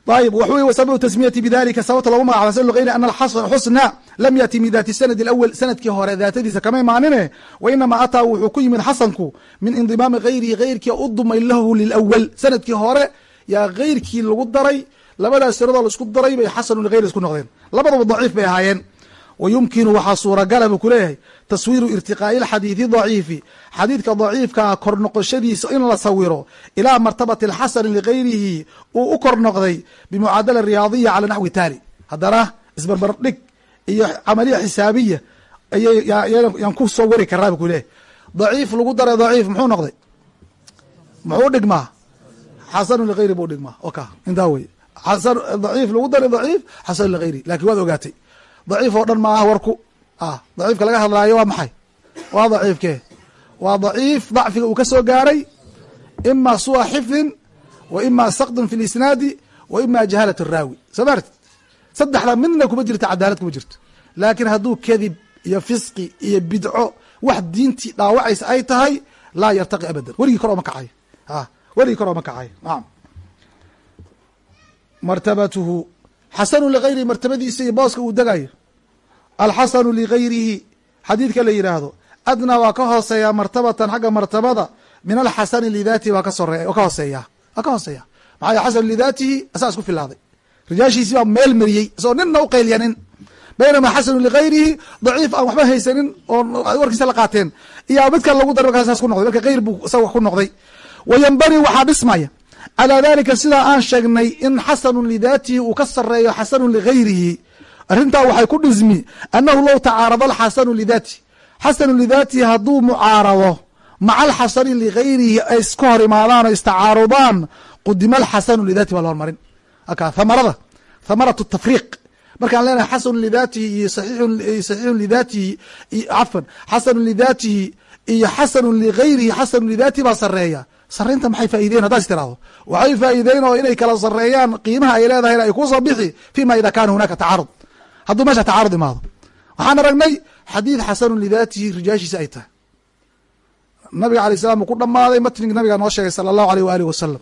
ayb wx wey sababu tasmiyati bidalika sababta logu magacaba xasan ligayri ana xusna lam yati min daati sanadi alawal sannadkii hore daatadiisa kama imaanine wa inamaa ataa wuxuu ku yimid xasanku min indimaami gayrihi gayrkii u dumay lahu lilawal sannadkii hore yaa gayrkii lagu daray labadaas tiradoo la isku daray bay xasanu ligayri isku noqdeen labadaba daciif bay ahaayeen wa yumkinu waxaa suuragala buu kuleeyahay taswiiru irtiqaa'i alxadiidi daciifi xadiidka daciifkaa kor noqoshadiisa in la sawiro ilaa martabati alxasani ligayrihi uu u kor noqday bimucaadala riyaadiya cala naxwi taali haddana isbarbar dhig iyo camaliya xisaabiya ayayaan ku soo wari karaa bu kuleeyahy daciif lagu daray daciif muxuu noqday muxuu dhigmaa xasanu ligayri buu dhigmaa oka intaa wey daciif lagu daray daciif xasanu ligayri laakiin waad ogaatay daciif oo dhan ma ah warku. Ah daciifka laga hadlaayo waa maxay? Waa daciifkee waa daciif dacfiga uu ka soo gaaray. Ima suwa xifdin wa ima sakdun fi lisnaadi wa ima jahalat raawi soo maarti saddexda midna kuma jirto cadaalad kuma jirto. Laakiin hadduu kadib iyo fisqi iyo bidco wax diintii dhaawacaysa ay tahay laa yartaqi abadan. Werigii kor ooma kacayo a werigii kor ooma kacayo naam. Martabatuhu xasanu ligayrihi martabadiisa iyo booska uu degayo alxasanu ligayrihi xadiidka la yidhaahdo adnaa waa ka hooseeyaa martabatan xagga martabada min alxasani lidaatihi waa ka sore ka hooseeya waa ka hooseeya maxaa xasanu lidaatihi asaa isku filaaday. Rijaashiisii baa meel mariyey isagoo ninna u qaylyanin baynamaa xasanu ligayrihi daciif aan waxba haysanin oo warkiisa la qaateen. Iyo midkan lagu dar markaa saas ku noqday. Marka gayr buu isaga ku noqday. Wa yanbani waxaa dhismaya calaa dalika sidaa aan sheegnay in xasanun lidaatihi uu ka sareeyo xasanun ligayrihi. Arrintaa waxay ku dhismi annahu low tacaarada alxasanu lidaatihi. Xasanu lidaatihi hadduu mucaarado maca alxasani ligayrihi ay iska hor imaadaan oo istacaarudaan qudima alxasanu lidaatihi baa la hormarin. Thamarada thamaratu tafriiq. Markaan leenahay xasanu lidaatihi iyo saxiixun lidaatihi cafan xasanu lidaatihi iyo xasanu ligayrihi xasanu lidaatihi baa sareeya saraynta maxay faa'ideyn haddaad is tirahdo waxay faa'ideyn oo inay kala sareeyaan qiimaha ay leedahayna ay ku soo bixi fima ida kaana hunaaka tacaarud. Hadduu meesha tacaarud imaado. Waxaan aragnay xadiid xasanun lidaatihi rijaashiisa ay tahay. Nabiga alay salam uu ku dhamaaday matnig nabiga noo sheegay sala allahu aleyh waaalih wasalam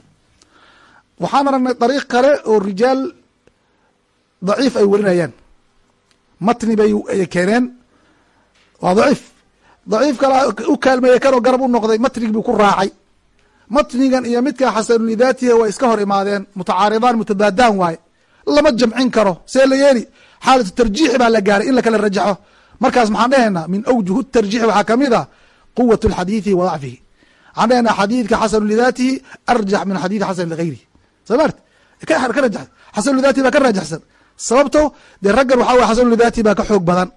waxaan aragnay dariiq kale oo rijaal daciif ay warinayaan. Matni bay keeneen. Waa daciif. Daciif kala u kaalmeeye kanoo garab u noqday matnig buu ku raacay matnigan iyo midka xasanu lidaatihi way iska hor imaadeen mutacaaridaan mutadaadaan waaye lama jamcin karo see la yeeli. Xaalatu tarjiixi baa la gaaray in lakala rajaxo. Markaas maxaan dhehaynaa min awjuh tarjiixi waxaa ka mid a quwat اlxadiiثi wa dacfihi. Waxaan dhehaynaa xadiidka xasanu lidaatihi arjax min xadiidi xasan ligayrihi soo mart ka rajax xasanu lidaatihi baa ka raajaxsan sababto dee raggan waxa wey xasanu baa ka xoog badan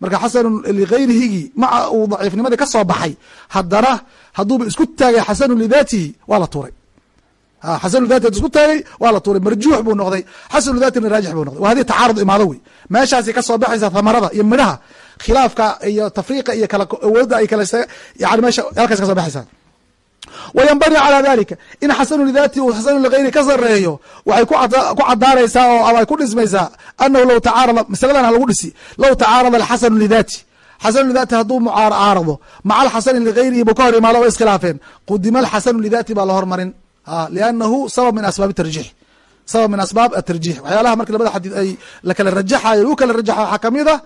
marka xasanu ligayrihigii maca uu daciifnimadii ka soo baxay haddana hadduuba isku taagay xasanu lidaatihi waa la tuuray. Xasanu lidati ad isku taagay waa la tuuray. Marjuux buu noqday xasanu lidatina raajix buu noqday. Waa haddii tacaarud imaado wey. Meeshaasi ka soo baxaysa thamarada iyo midhaha khilaafka iyo tafriiqa iyo kala awoodda ay kala yani meesha halkaas ka soo baxaysaa wayanbani calaa dalika in xasanu lidaatihi uu xasanu ligayri ka sareeyo waxay ku cadaanaysaa oo ay ku dhismaysaa anahu low tacaarada masaladan ha dhisi low tacaarada alxasanu lidaati xasanu lidaati hadduu mucaarado maca alxasani ligayrihi buu ka hor imaado o iskhilaafeen qudima alxasanu lidaati baa la hormarin liannahu sabab min asbaab tarjiix sabab min asbaab atarjiix waxyaalaha marka labada xadiid ay lakala rajaxayo lagu kala rajaxo waxaa ka mid a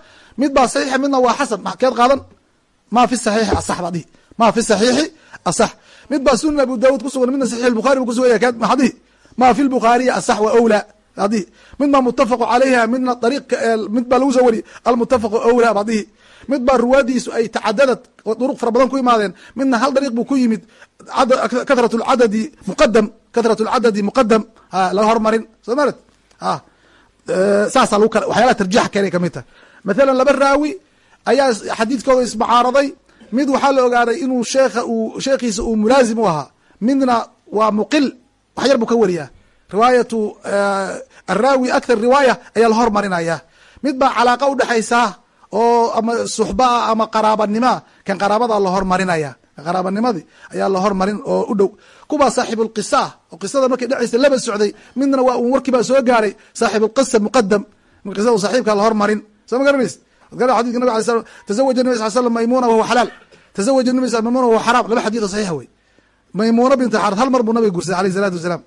mid baa saxiixa midna waa xasan keed qaadan ma fi saxiixi asax baa dhihi ma fi saxiixi asax mid baa sunan abu daawud kusugan midna saxiix bukhari bu kusugan yahay. Maxaa dhihi? Ma fi lbukhaariyi asax wa owla baa dhihi? Mid baa mutafaqu calayha midna ariiq mid baa lagu soo wari almutafaqu owla baa dhihi? Mid baa ruwaadiisu ay tacadadad oo fara badan ku imaadeen midna hal dariiq buu ku yimid kathrat lcadadi muqadam kathrat lcadadi muqadam laga hormarin. Soo marat lagu kala waxyaalaha tarjiixa keenay ka mid tahay. Mathalan laba raawi ayaa xadiidkooda ismucaaraday mid waxaa la ogaaday inuu sheekha uu sheekhiisa uu mulaazim u ahaa. Midna waa muqil wax yar buu ka wariyaa. Riwaayatu araawi akthar riwaaya ayaa la hormarinaya. Mid baa calaaqa udhexaysaa oo ama suxbaa ama qaraabanimoa kan qaraabada la hormarinaya. Qaraabanimadii ayaa la hormarin oo u dhow. Kuwaa saaxibulqisa oo qisada markay dhexaysa laba socday midna waa un warkii baa soo gaaray saaxibulqisa muqadam qisada saaxiibka la hormarin. Soo ma garanays ad xadidka nabig slam tazawaja nabi sal slam maymuna wahuwa xalaal. Tazawaja nabi sal maymuna wahuwa xaraam. Laba xadiid oo saxiixa wey. Maymuuna binti xaarad hal mar buu nabiga gursaday alayh isalaatu wasalaam.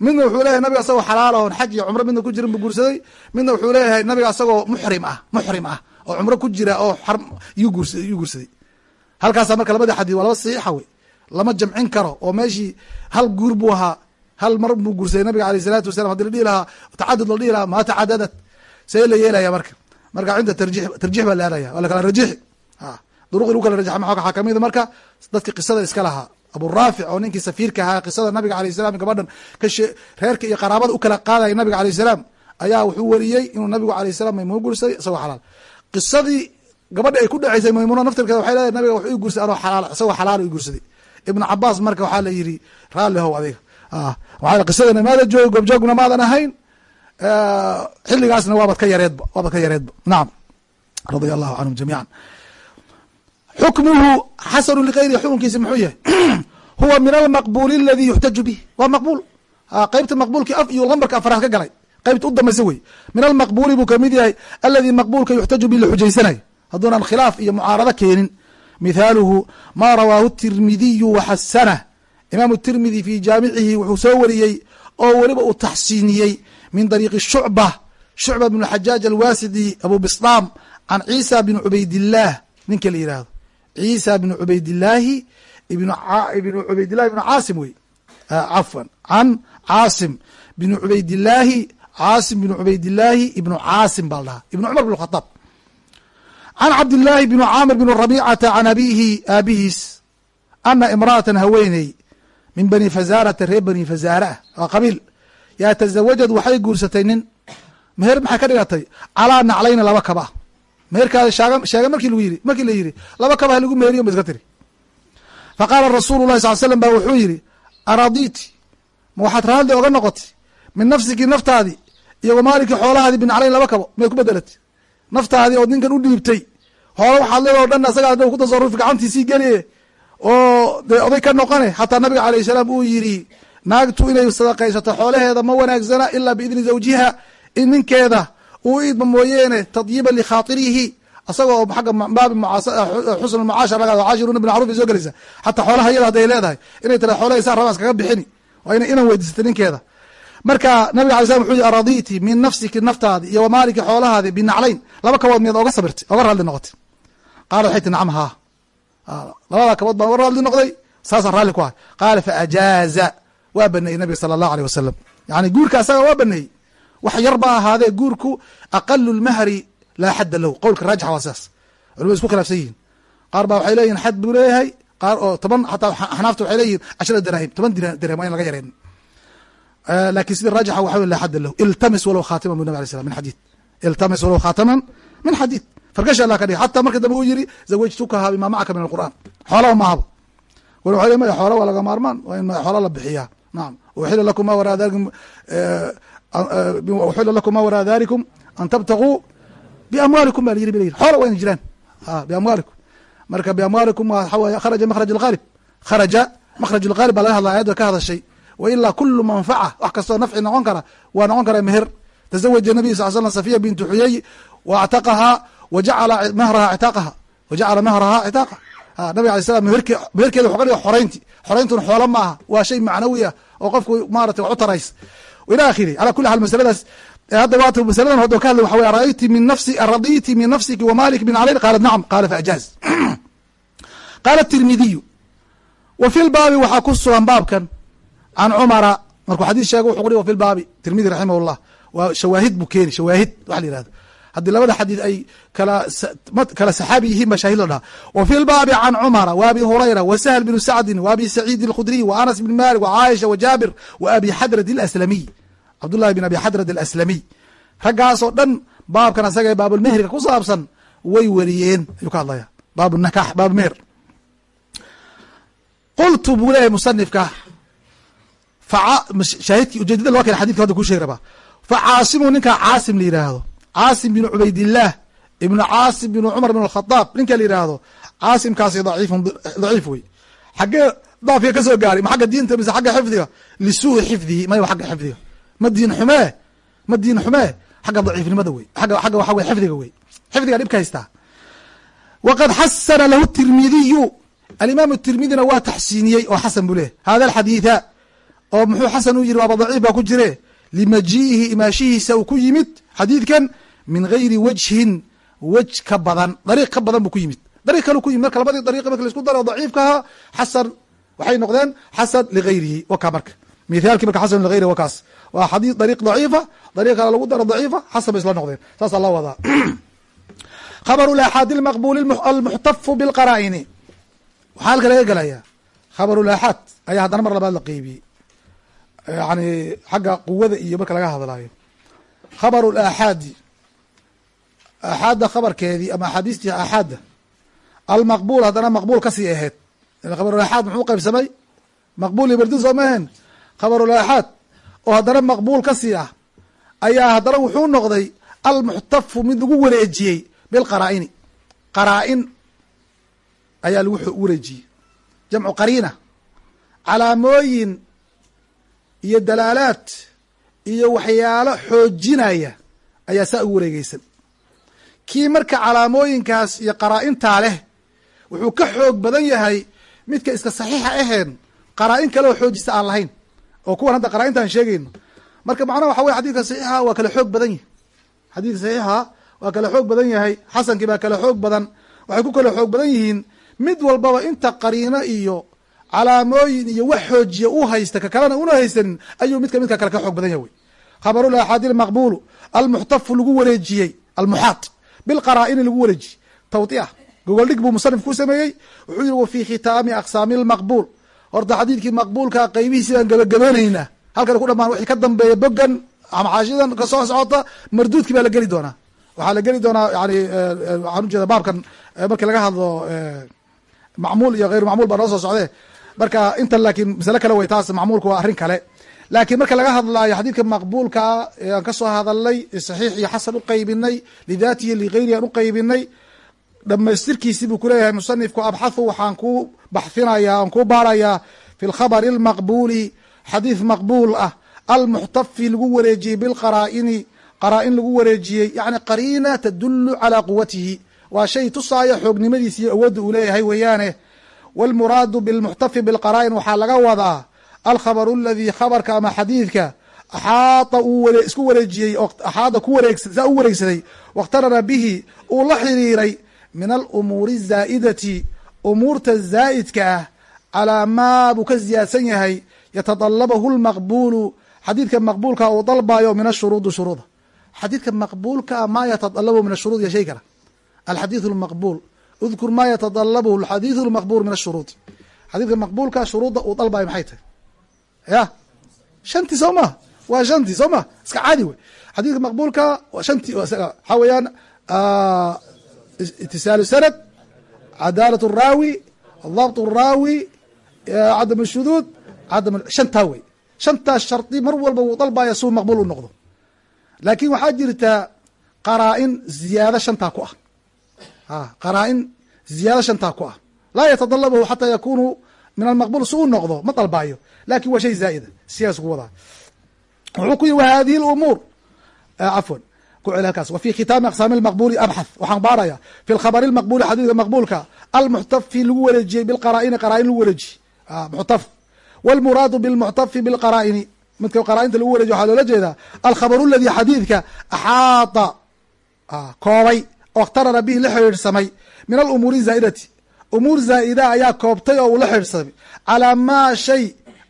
Midna wuxuu leeyahay nabiga asagoo xalaal oon xaj iyo cumro midna ku jirin buu gursaday midna wuxuu leeyahay nabiga asagoo muxrim ah muxrim ah oo cumro ku jira oo yuu gursaday halkaasa marka labada xadiid waa laba saxiixa wey. Lama jamcin karo oo meeshii hal guur buu ahaa hal mar buu gursaday nabiga aleyh isalaatu wasalam haddii la dhihi lahaa tacadud la dhihi lahaa maa tacadadat see la yeelaya marka marka cinda tarjix tarjix baa la aadaya waa lakala rajixi duruqdi lagu kala rajaxa waxaa kamida marka dadki qisada iska lahaa. Aburaafic oo ninkii safiirka ahaa qisada nabiga alayh salam gabadhan kashe reerka iyo qaraabada u kala qaadaya nabiga alayh salaam ayaa wuxuu weriyey inuu nabigu alayh salam maymuun gursaday isagoo xalaal. Qisadii gabadha ay ku dhaceysay maymuuna naftirkeeda waxay leedahay nabiga wuxuu i gursay anoo xalaal isagoo xalaal i gursaday ibnu cabaas marka waxaa la yidhi raalli how adiga. Waxaa qisadana maada joogi goobjoogna maadan ahayn xilligaasna waabad ka yareedba waabad ka yareedba nacam radia allahu canhum jamiican. Xukmuhu xasanu ligayri xukunkiisa muxuu yahay? Huwa min almaqbuli aladi yuxtaju bih waa maqbuul. Qeybta maqbuulkii af iyo lambarka afaraad ka galay. Qeybta u dambaysa wey. Min almaqbuli buu ka mid yahay aladi maqbuulka yuxtaju bi la xujaysanayo hadduunan khilaaf iyo mucaarado keenin. Mithaaluhu ma rawaahu tirmidiyu waxasanah imaamu tirmidi fi jaamicihi wuxuu soo wariyey oo weliba uu taxsiiniyey min dariiqi shucba shucba bn xajaaj alwasidi abu bislaam can ciisa bn cubaydillaah ninka la yihahdo ciisa bn cubaydillaahi ibn cubaydillahi ibn caasim wey. Cafwan can caasim bn cubaydillaahi caasim bn cubaydillaahi ibnu caasim baa la dhahaa. Ibn cumar bn khadaab can cabdillaahi bn caamir bn rabicata can abihi aabihiis ana imra'atan haweeney min bani fazaarata reer bani fazaara ah waa qabiil yaa tazawajad waxay guursatay nin. Meher maxay ka dhigatay? Calaa naclayna laba kaba. Meherkaada sheega markii lagu yiri markii la yidhi laba kaba ha lagu meheriyo ma iska tiri. Fa qaala rasuulu llahi sal slam ba wuxuu yidhi araditi ma waxaad raalli oga noqotay? Min nafsiki naftaadii iyo wamaalikii xoolahaadii binaclayn laba kabo may ku bedelatay naftaadii ood ninkan u dhiibtay hoola waxaad leeda o dhan asagaa ku tasarufi gacantiisii geliye oo dee oday ka noqone xataa nabiga alayh salaam uu yidhi naagtu inay sadaqaysato xoolaheeda ma wanaagsana ilaa biidni zawjiha. In ninkeeda uu idma mooyeene tadyiban likhaatirihi asagoo xagga baabi xusn mucaashara caashiruna bilmacruf ay soo gelaysa xataa xoolaha iyada hadday leedahay inay tira xoolahay saa rabaa iskaga bixini waa ina inan weydiisatay ninkeeda. Marka nabiga alay slam wuxuu yihi araditi min nafsiki naftaadi iyo wamaaliki xoolahaadi binaclayn. Laba kabood miyaad oga sabirtay oga raalli noqotay. Qaala waxay ti nacam haa labada kabood baan oga raalli noqday. Saasaan raalli ku ahay. Qaala faajaaza waa baneeyey nabiga sala allahu aleyh wasalam yani guurka asaga waa baneeyey wax yar ahaadee guurku aqalu lmahri laa xadda lahu. Qowlka raajixa waa sidaas. Culimadu isku khilaafsan yihiin. Qaar baa waxay leeyihiin xad buu leeyahay qaar oo toban xataa axnaafta waxay leeyihiin cashara daraahim toban dirham waa in laga yareen. Lakin sida raajixa waxa wey laa xadda lahu. Iltamis walow khaatiman bu nabi alay slam min xadiid. Iltamis walow khaataman min xadiid. Fargash allah ka dhig xataa marka dambe uu yiri zawajtukaha bima macaka min alqur'an xoolaba mahaba wal waxay le maya xoola waa laga maarmaan waa in xoola la bixiyaa nacam uxila lakum ma waraa dalikum uxila lakum ma waraa dalikum an tabtaguu biamwaalikum ba la yiri ba la yiri xoola waa ina jiraan biamwaalikum marka biamwaalikum waxa weye kharaja makhraj alghalib kharaja makhraj alghalib baa laga hadla ayadda ka hadashay wa ilaa kulu manfaca wax kastoo nafci noqon kara waa noqon kara meher tazawaja nabiy sal slam safiya bintu xuyey wa actaqahaa wa jacala mahraha ictaaqaha wa jacala mahraha ictaaqa nabig alay slam meherke meherkeeda wuxu ka dhiga xoraynti xorayntuna xoola ma aha waa shay macnawi ah oo qofku maratay wax u tarays ila akhiri ala kuli xaal masaladaas hadda waat masaladan hadda ka hadlay waxa wey arayti min nafsi araditi min nafsiki wamalik bin calayn? Qaalat nacam qaala faajaaz qaala tirmidiyu wa fi lbaabi waxaa ku sugan baabkan can cumara. Markuu xadiis sheega wuxu quri wa fi lbaabi tirmidi raximah waa shawaahid buu keeni shawaahid waxa la yihahdo haddii labada xadiid ay kala saxaabi yihiin ba shaahid la dhaha wa fi lbaabi can cumara wa abi hurayra wa sahl bnu sacdin wa abi saciidin alkhudriy wa anas bn malik wa caaisha wa jaabir wa abi xadrad alaslamiy cabdullahi bin abi xadrad alaslamiy raggaasoo dhan baabkan asaga ee baabulmehriga ku saabsan way weriyeen ayuu ka hadlaya baabunakax baabulmeher qultu buu leeyahay musanifka shaahidki ujeedada loo kena xadidka hadda ku sheegi rabaa fa caasimu ninkaa caasim la yidhaahdo caasim binu cubaydillaah ibnu caasim binu cumar bn alkhadaab ninka la yidhaahdo caasimkaasi daciif wey xaggee daafiga ka gaaray ma xagga diinta mise xagga xifdiga? Lisuui xifdihi maya xagga xifdiga. Ma diin xumee ma diin xumee xagga daciifnimada wey agga waxa wey xifdiga wey xifdiga dhibka haystaa waqad xasana lahu tirmidiyu alimaam tirmidina waa taxsiiniyey oo xasan buu leehy hada alxadiida oo muxuu xasan u yiri waaba daciif baa ku jire. Limajiihi imaashihiisa uu ku yimid xadiidkan min gayri wajhin wej ka badan dariiq ka badan buu ku yimid. Dariiq kalu ku yimid marka labadii dariiq marka la isku daro daciifkaha xasan waxay noqdeen xasan ligayrihi waka marka. Mithaalkii marka xasan ligayrihi wakaas. Waa xadiid dariiq daciifa dariiq kale lagu daro daciifa xasan bay isla noqdeen. Saasaa loo wadaa khabaru laxaad almaqbul almuxtafu bilqaraa'ini waxaa halka laga gelaya khabaru laxaad ayaa haddana mar labaad la qeybiyey. Yani xagga quwada iyo marka laga hadlayo khabaru laaxaadi aaxaadda khabarkeedii ama axaadiistii aaxaadda almaqbuul haddana maqbuul ka sii aheyd khabarulaaxaad muxuu qaybsamay? Maqbuul iyo berdin soo maheen khabarulaaxaad oo haddana maqbuul ka sii ah ayaa haddana wuxuu noqday almuxtafu mid lagu wareejiyey bilqaraa'ini qaraa-in ayaa lagu wareejiyey. Jamcu qariina. Calaamooyin iyo dalaalaad iyo waxyaalo xoojinaya ayaa saa ugu wareegeysan kii marka calaamooyinkaas iyo qaraa-intaa leh wuxuu ka xoog badan yahay midka iska saxiixa aheen qaraa-in kale oo xoojisa aan lahayn oo kuwan hadda qaraa-intaan sheegayno. Marka macnaha waxa weye xadidka saxiixa waa kala xoog badan yahay. Xadiidka saxiixa waa kala xoog badan yahay xasankii baa kala xoog badan waxay ku kala xoog badan yihiin mid walbaba inta qariino iyo calaamooyin iyo wax xoojiya u haysta ka kalena una haysanin ayuu midka midka kale ka xoog badan yahay. Wey khabarul axaadi maqbulu almuxtafu lagu wareejiyey almuxaat bilqaraa'ini lagu wareejiyey tawdiah gogoldhig buu musanifku u sameeyey wuxuu yihi wa fii khitaami aqsaami lmaqbuul horta xadiidkii maqbuulka qeybihiisi baan gabagabeynaynaa halkan ku dhamaan wixii ka dambeeya bogan ama xaashidan ka soo socota marduudkii baa la geli doonaa waxaa la geli doonaa yani waxaan ujeeda baabkan markii laga hadlo macmuul iyo hayru macmuul baa noo soo socdee marka intan laakiin masale kale way taas macmuulka waa arrin kale laakiin marka laga hadlaayo xadiidka maqbuulkaa ee aan ka soo hadalnay saxiix iyo xasan u qeybinay lidaatihi ligayri aan u qeybinay dhamaystirkiisi buu kuleeyahay musanifku abxathu waxaan ku baxfinaya aan ku baarayaa fi lkhabari lmaqbuuli xadiid maqbuul ah. Almuxtafi lagu wareejiyey bilqaraa'ini qaraa-in lagu wareejiyey yani qariina tadulu calaa quwatihi waa shay tusaaya xoognimadiisa iyo awoodda uu leeyahay weeyaane. Wاlmuraadu bilmuxtafi bilqaraa'in waxaa laga wadaa alkhabaru aladii khabarka ama xadiidka axaada uu isku wareejiyey oo axaada ku wareeg saa u wareegsaday waاkhtarara bihi uu la xiriiray min alumuuri الzaa'idati umuurta zaa'idka ah calaa maa buu ka ziyaadsan yahay yatadalabahu lmaqbulu xadiidka maqbuulka uu dalbayo min ashuruudi shuruuda xadiidka maqbuulkaa maa yatadalabahu min ashuruud ya shay kala alxadiidu lmaqbuul udkur maa yatadalabahu alxadiidu lmaqbuul min ashuruudi xadiidka maqbuulka shuruudda uu dalbayo maxay tahay ya shantii soo ma waa shantii soo ma iska caadi wey xadiidka maqbuulka waa shantii waxaa weeyaan itisaalu sanad cadaalat raawi dabt raawi cadam shuduud cadam shantaa wey shantaas shardi mar walba wuu dalbaya suu maqbuul u noqdo. Laakin waxaa jirta qaraa-in ziyaado shantaa ku ah. Qaraa-in ziyaado shantaa ku ah. Laa yatadalabahu xataa yakunu min almaqbuul si u noqdo ma dalbaayo lakin waa shay zaa'ida siyaas ku wadaa wuxuu ku yihi wa hadihi lumuur cafwan ku celi halkaas wa fi khitaami aqsaami lmaqbuli abxath waxaan baaraya fi lkhabari lmaqbuli xadiidka maqbuulka almuxtafi lagu wareejiyey bilqaraa'ini qaraa-in lagu wareejiyey muxtaf wاlmuraadu bاlmuctafi bاlqaraa'ini midka qaraa-inta lagu wareejiy waxaa loola jeedaa alkhabaru aladi xadiidka axaada koobay oo اkhtarara bihi la xidhiidhsamay min alumuuri zaa'idati umuur zaa'ida ayaa koobtay oo uu la xidhiidhsamay calaa maa shay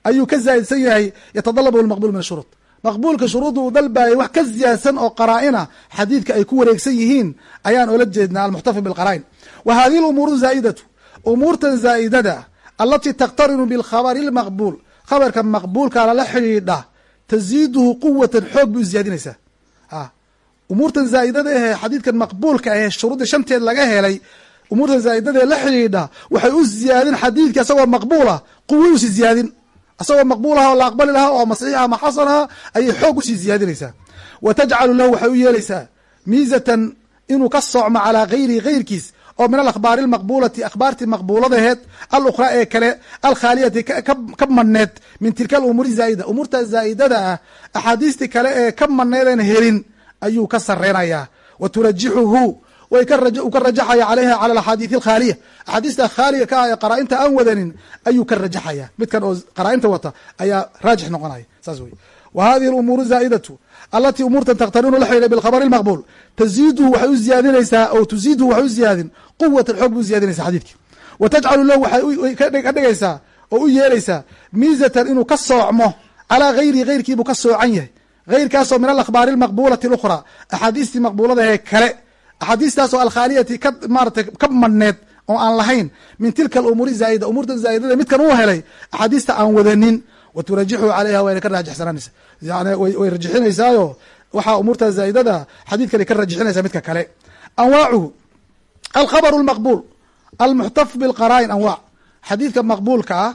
ayuu ka zaa'idsan yahay yatadalabu lmaqbul min ashuruud maqbuulka shuruudda uu dalbayay wax ka ziyaadsan oo qaraa-ina xadiidka ay ku wareegsan yihiin ayaan oola jeednaa almuxtafi bilqaraa'in wa hadihi lumuuru zaa'idatu umuurtan zaa'idada alatii takhtarinu bilkhabari lmaqbuul khabarka maqbuulka lala xidhiidha taziiduhu quwatan xoog bay u ziyaadinaysaa umuurtan zaa'idada ahee xadiidkan maqbuulka ahee shuruuddii shanteed laga helay umuurtan zaa'idadaee la xidhiidha waxay u ziyaadin xadiidka isagoo maqbuulah quway usi ziyaadin isagoo maqbuul aha oo la aqbali lahaa oo masiix ama xasan aha ayay xoog u sii ziyaadinaysaa. Wa tajcalu lahu waxay u yeelaysaa miizatan inuu ka socmo calaa gayrihi gayrkiis oo min alakhbaari almaqbuulati akhbaartii maqbuuladaheed alukhraa ee kale alkhaaliyati ka madneed min tilka alumuuri zaa'ida. Umuurta zaa'idada ah axaadiistii kale ee ka madneedeen helin ayuu ka sareynayaa wa turajixuhu way ka rajaxaya calayha cala axaadiisi alkhaaliya. Axaadiista khaaliga ka ah ee qaraa-inta aan wadanin ayuu ka rajaxaya. Midkan oo qaraa-inta wata ayaa raajix noqonaya. Saas wey wa hadihi alumuuru zaa'idatu alatii umuurtan takhtarinu la xidhiidha bilkhabari lmaqbuul taziiduhu waxay u ziyaadinaysaa oo tuziiduhu waxay u ziyaadin quwatan xoog bay u ziyadinaysa xadiidki wa tajcalu lahu waxay ka dhigaysaa oo u yeelaysaa miizatan inuu ka soocmo calaa gayrihi gayrkiibuu ka soocan yahay. Gayrkaasoo min alakhbaari almaqbuulati alukhraa axaadiistii maqbuuladahe kale axaadiistaasoo alkhaaliyati ka maaratay ka madhneed oo aan lahayn min tilka alumuuri zaa'ida umuurtan zaa'idada midkan uu helay axaadiista aan wadanin wa turajixu calayha wayna ka raajixsananaysa yani way rajixinaysaayo waxaa umuurta zaa'idada xadiidkani ka rajixinaysa midka kale. Anwaacuhu alkhabaru lmaqbuul almuxtaf bilqaraa'in anwaac. Xadiidka maqbuulka ah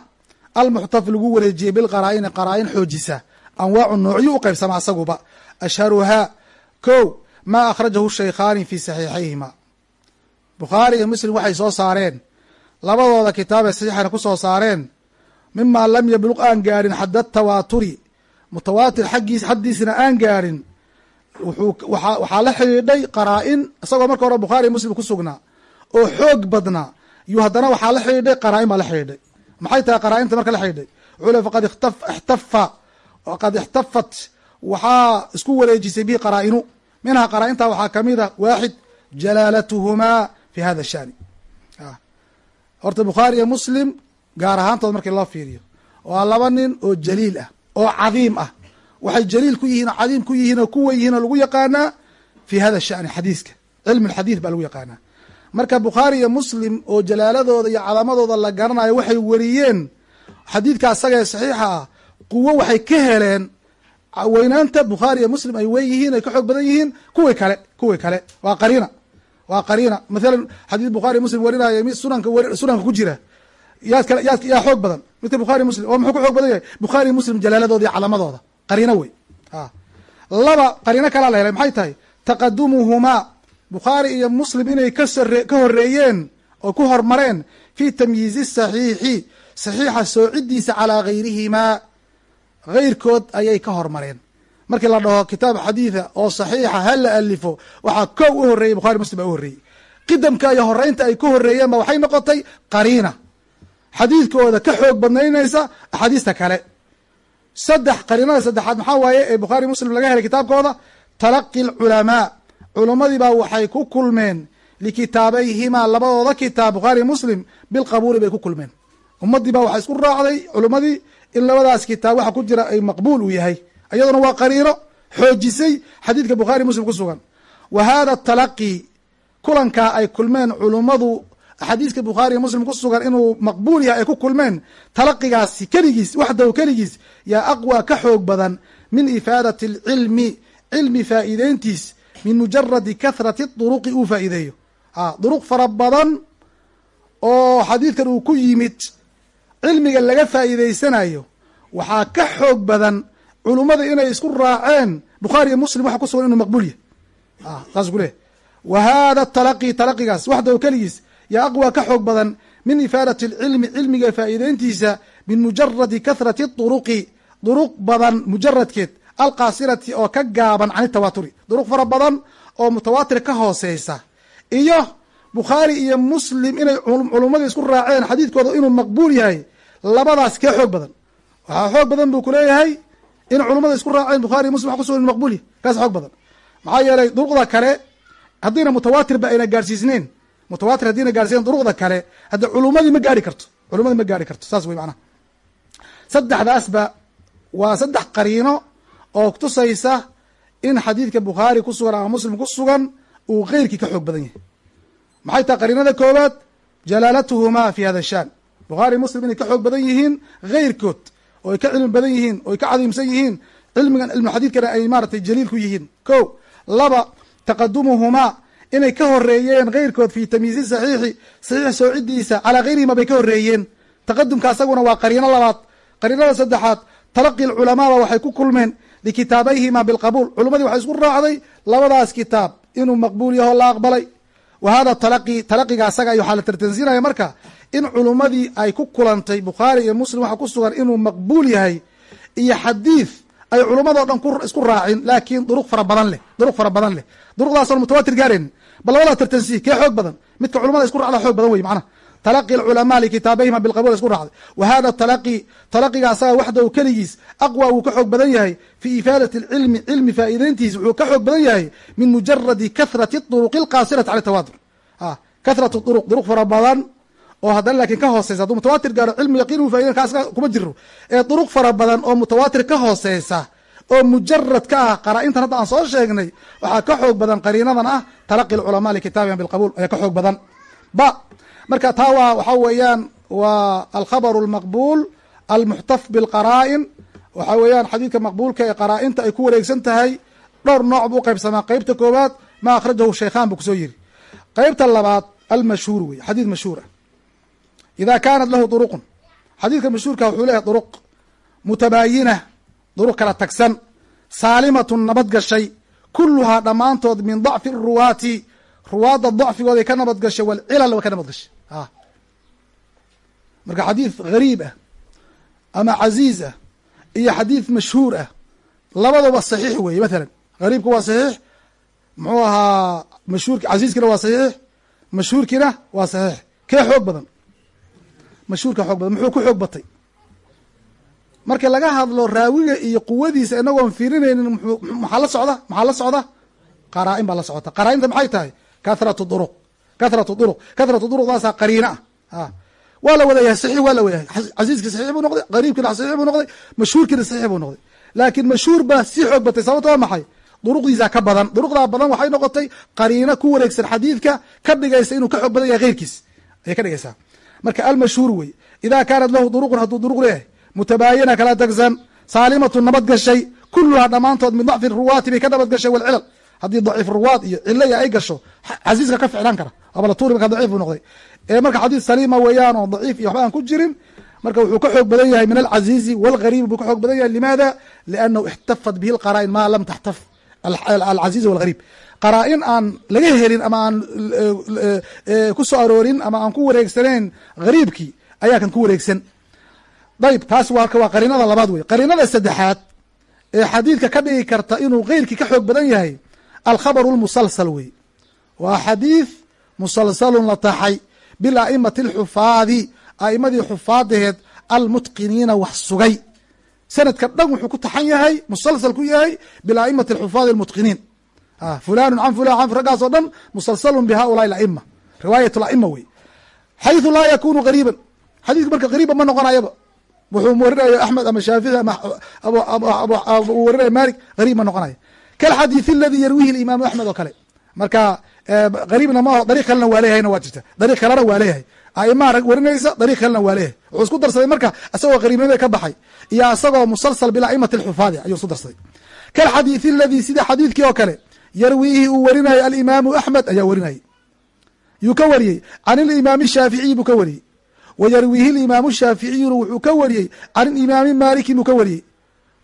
almuxtaf lagu wareejiyey bilqaraa'ini qaraa-in xoojisa. Anwaacu noocyu u qaybsama asaguba. Ashharuhaa ko ma akhrajahu shaykhaani fi saxiixayhima. Bukhaari iyo muslim waxay soo saareen. Labadooda kitaabee saxiixana ku soo saareen. Mima lam yabluq aan gaadhin xadda tawaaturi. Mutawaatir xaggiis xaddiisna aan gaadhin wuxuu waxaa la xidhiidhay qaraa-in isagoo marka hore bukhaari muslim ku sugnaa oo xoog badnaa. Iyo haddana waxaa la xidhiidhay qaraa-in baa la xidhiidhay. Maxay tahay qaraa-inta marka la xidhiidhay? Wuxuu le faqad ixtafa qad ixtafat waxaa isku wareejisay bihi qaraa-inu minhaa qaraa-inta waxaa ka mid a waaxid jalaalatuhumaa fi hada shani horta bukhaari iyo muslim gaar ahaantood markii loo fiiriyo waa laba nin oo jaliil ah oo cadiim ah. Waxay jaliil ku yihiin oo cadiim ku yihiin oo kuwa yihiin oo lagu yaqaanaa fi hada shani xadiiska. Cilmi lxadiid baa lagu yaqaanaa. Marka bukhaari iyo muslim oo jalaaladooda iyo calamadooda la garanayo waxay weriyeen xadiidka asaga ee saxiixa ah quwo waxay ka heleen weynaanta bukhaari iyo muslim ay wen yihiin ay ka xoog badan yihiin kuwii kale kuwii kale. Waa qariina waa qariina. Mathalan xadiid bukhaari muslim warinaya mid sunanka sunanka ku jira. Yaad kale yaad yaa xoog badan. Midka bukhaari muslim oo muxuu ka xoog badan yahay? Bukhaari muslim jalaaladooda iyo calamadooda qariino wey. Laba qariino kalaa la helay maxay tahay? Taqadumuhumaa bukhaari iyo muslim inay kasore ka horeeyeen oo ku hormareen fi tamyiizi saxiixi. Saxiixa soocidiisa calaa gayrihimaa gayrkood ayay ka hormareen. Markii la dhaho kitaab xadiida oo saxiixa ha la alifo waxaa kow u horeeyey bukhari muslim baa u horreeyey. Qidamka iyo horeynta ay ka horeeyeen ba waxay noqotay qariina. Xadiidkooda ka xoog badnaynaysa axaadiista kale. Saddex qariinada saddexaad maxaa waaye? Ee bukhaari muslim laga helay kitaabkooda talaqi lculamaa. Culamadiibaa waxay ku kulmeen likitaabayhimaa labadooda kitaab bukhaari muslim bilqabuuli bay ku kulmeen. Ummadii baa waxaa isku raacday culimmadii in labadaas kitaab waxa ku jira ay maqbuul uu yahay. Iyaduna waa qariino xoojisay xadiidka bukhaari muslim ku sugan. Wa hada talaqi kulankaa ay kulmeen culummadu xadiiska bukhaari muslim ku sugan inuu maqbuul yahay ay ku kulmeen talaqigaasi keligiis waxdaw keligiis yaa aqwa ka xoog badan min ifaadati alcilmi cilmi faa'iideyntiis min mujaradi kathrati duruqi uu faa'iideeyo. Duruq fara badan oo xadiidkan uu ku yimid cilmiga laga faa'iideysanayo waxaa ka xoog badan culummada inay isku raaceen. Bukhaari iyo muslim waxa ku sugan inuu maqbuul yahay. Saas ku leehay wa hada talaqi talaqigaas waxdaw keligiis yaa aqwa ka xoog badan min ifaadati alcilmi cilmiga faa'iideyntiisa min mujaradi kathrati duruqi duruq badan mujaradkeed alqaasirati oo ka gaaban can itawaaturi duruq fara badan oo mutawaatir ka hooseysa. Iyo bukhaari iyo muslim inay culummada isku raaceen xadiidkooda inuu maqbuul yahay labadaas kee xoog badan. Waxaa xoog badan buu kuleeyahay in culummada isku raaceen bukhari iyo muslim wax kusugan yahay kaas xoog badan. Maxaa yeelay duruqda kale haddiina mutawaatirba ayna gaarsiisneyn mutawaatir haddiina gaarsiisnen duruqda kale hadda culummadii ma gaari karto. Culummadii ma gaari karto. Saas wey macnaha. Saddexdaasba waa saddex qariino oo tusaysa in xadiidka bukhaari ku sugan ama muslim ku sugan uu keyrkii ka xoog badan yahay. Maxay tahay qariinada koowaad? Jalaalatuhumaa fi hada shaan bukhaari muslim inay ka xoog badan yihiin keyrkood oo ay ka cilmi badan yihiin oo ay ka cadiimsan yihiin cilmigan cilmu xadiidkana ay maaratay jaliil ku yihiin. Ko laba taqadumuhumaa inay ka horeeyeen keyrkood fi tamyiizi saxiixi saxiix soocidiisa calaa gayrihima bay ka horeeyeen taqadumka asaguna waa qariino labaad. Qariinada saddexaad talaqi lculamaaba waxay ku kulmeen likitaabayhima bilqabuul. Culummadii waxay isku raacday labadaas kitaab inuu maqbuul yaho la aqbalay. Wa hada talaqi talaqiga asaga waxaa la tartansiinaya marka in culummadii ay ku kulantay bukhaari iyo muslim waxa ku sugan inuu maqbuul yahay iyo xadiid ay culummado dhan isku raacin laakiin duruq fara badan leh duruq fara badan leh. Duruqdaasoon mutawatir gaaraynin bal labadaa tartansiih kee xoog badan? Midka culamada isku racda xoog badan wey macnaha. Talaqi alculamaa likitaabayhima bilqabul isku raacday wa hada talaqi talaqiga asaga keligiis aqwa wuu ka xoog badan yahay. Fi ifaadati alcilmi cilmi faa'iideyntiis wuxuu ka xoog badan yahay min mujaradi kathrati duruqi alqaasirati cala tawaatur kathratu duruq duruq fara badan oo haddana laakiin ka hooseysa hadduu mutawaatir gaaro cilmi yaqiin uu faa'ideyn kaas kuma jiro ee duruq fara badan oo mutawaatir ka hooseysa oo mujarad ka ah qaraa-intan hadda aan soo sheegnay waxaa ka xoog badan qariinadan ah talaqi alculamaa likitaabihim bilqabuul ayaa ka xoog badan. Ba marka taa waa waxaa weeyaan waa alkhabaru almaqbuul almuxtaf bilqaraa'in waxaa weeyaan xadiidka maqbuulka ee qaraa-inta ay ku wareegsan tahay dhowr nooc buu qaybsamaa. Qeybta koowaad ma akhrajahu shaykhaan buu ku soo yiri. Qeybta labaad almashhuur wey xadiid mashhuur ida kaanat lahu duruqun xadiidka mashhuurka wuxuu leeyahay duruq mutabaayina duruq kala tagsan saalimatun nabad gashay kuluhaa dhammaantood min dacfi ruwaati ruwaadda dacfigooday ka nabad gashay walcilal way ka nabad gashay marka xadiid gariib ah ama casiiz ah iyo xadiid mashhuur ah labaduba saxiix weeye mathalan gariibka waa saxiix muxuu ahaa mashhuurki casiiskina waa saxiix mashhuurkiina waa saxiix kee xoog badan mashhuurka xoog badan muxuu ku xoog batay. Marka laga hadlo raawiga iyo quwadiisa inagoon fiirinaynin maxaa la socda? Maxaa la socda? Qaraa-in baa la socota. Qaraa-inta maxay tahay? Kathratu duruq. Kathratu duruq. Kathratu duruqdaasaa qariina ah. Waa la wadayahay saxiix waa la wadayahay casiiskii saxiix buu noqday qariibkiina saxiix buu noqday mashhuurkiina saxiix buu noqday. Laakiin mashhuur baa sii xoog batay sababta waa maxay? Duruqdiisaa ka badan. Duruqdaa badan waxay noqotay qariino ku wareegsan xadiidka ka dhigaysa inuu ka xoog badan yahay keyrkiis ayay ka dhigaysaa marka almashhuur wey idaa kaanat lahu duruqun hadduu duruq leeyahay mutabaayina kala tagsan saalimatu nabad gashay kuluhaa dhammaantood min dacfi ruwaati bay ka nabad gashay walcilal haddii daciif ruwaad iyo cilaya ay gasho casiiska ka ficnaan kara. Abalatuuri marka daciif buu noqday. Ee marka xadiis saliima weeyaan oo daciif iyo waxba aan ku jirin marka wuxuu ka xoog badan yahay min alcaziizi walgariibi buu ka xoog badan yahay limaada? Liannahu ixtafat bihi lqaraa'in maa lam taxtaf alcaziizi walgariib qaraa-in aan laga helin ama aan ku soo aroorin ama aan ku wareegsanayn gariibkii ayaa kan ku wareegsan. Dayib taas waa waa qariinada labaad wey qariinada saddexaad ee xadiidka ka dhigi karta inuu keyrkii ka xoog badan yahay alkhabaru lmusalsal wey waa xadiid musalsalun la taxay bilaa'imati alxufaadi a'imadii xufaadaheed almutqiniina wax sugay sanadka dhan wuxuu ku taxan yahay musalsal ku yahay bilaa'imati alxufaadi almutqiniin fulanu can fulan can raggaas oo dhan musalsalun bi haulaai alaima riwaayat alaima wey. Xayثu laa yakunu gariiban xadiidku marka gariiba ma noqonayaba wuxuu warinaya axmed ama shaafici ama uu warinaya malik gariib ma noqonaya kalxadiiث aladi yarwihi imaamu axmed oo kale. Marka gariibna ma dariiq kalena waa leeyahayna waa jirta. Dariiq kalena waa leeyahay aimaa rag warinaysa dariiq kalena waa leeyahay. Wuxuu isku darsaday marka isagoo gariibnimada ka baxay iyo isagoo musalsal bilaimati alxufaadi ayuu isku darsaday. Kalxadiiث aladi sida xadiidkii oo kale yarwiihi uu warinayo alimaamu axmed ayaa warinayay. Yuu ka wariyey can ilimaami shaaficiyi buu ka wariyey. Wa yarwiihi limaamu shaaficiyuna wuxuu ka wariyey can imaami maaliki buu ka wariyey.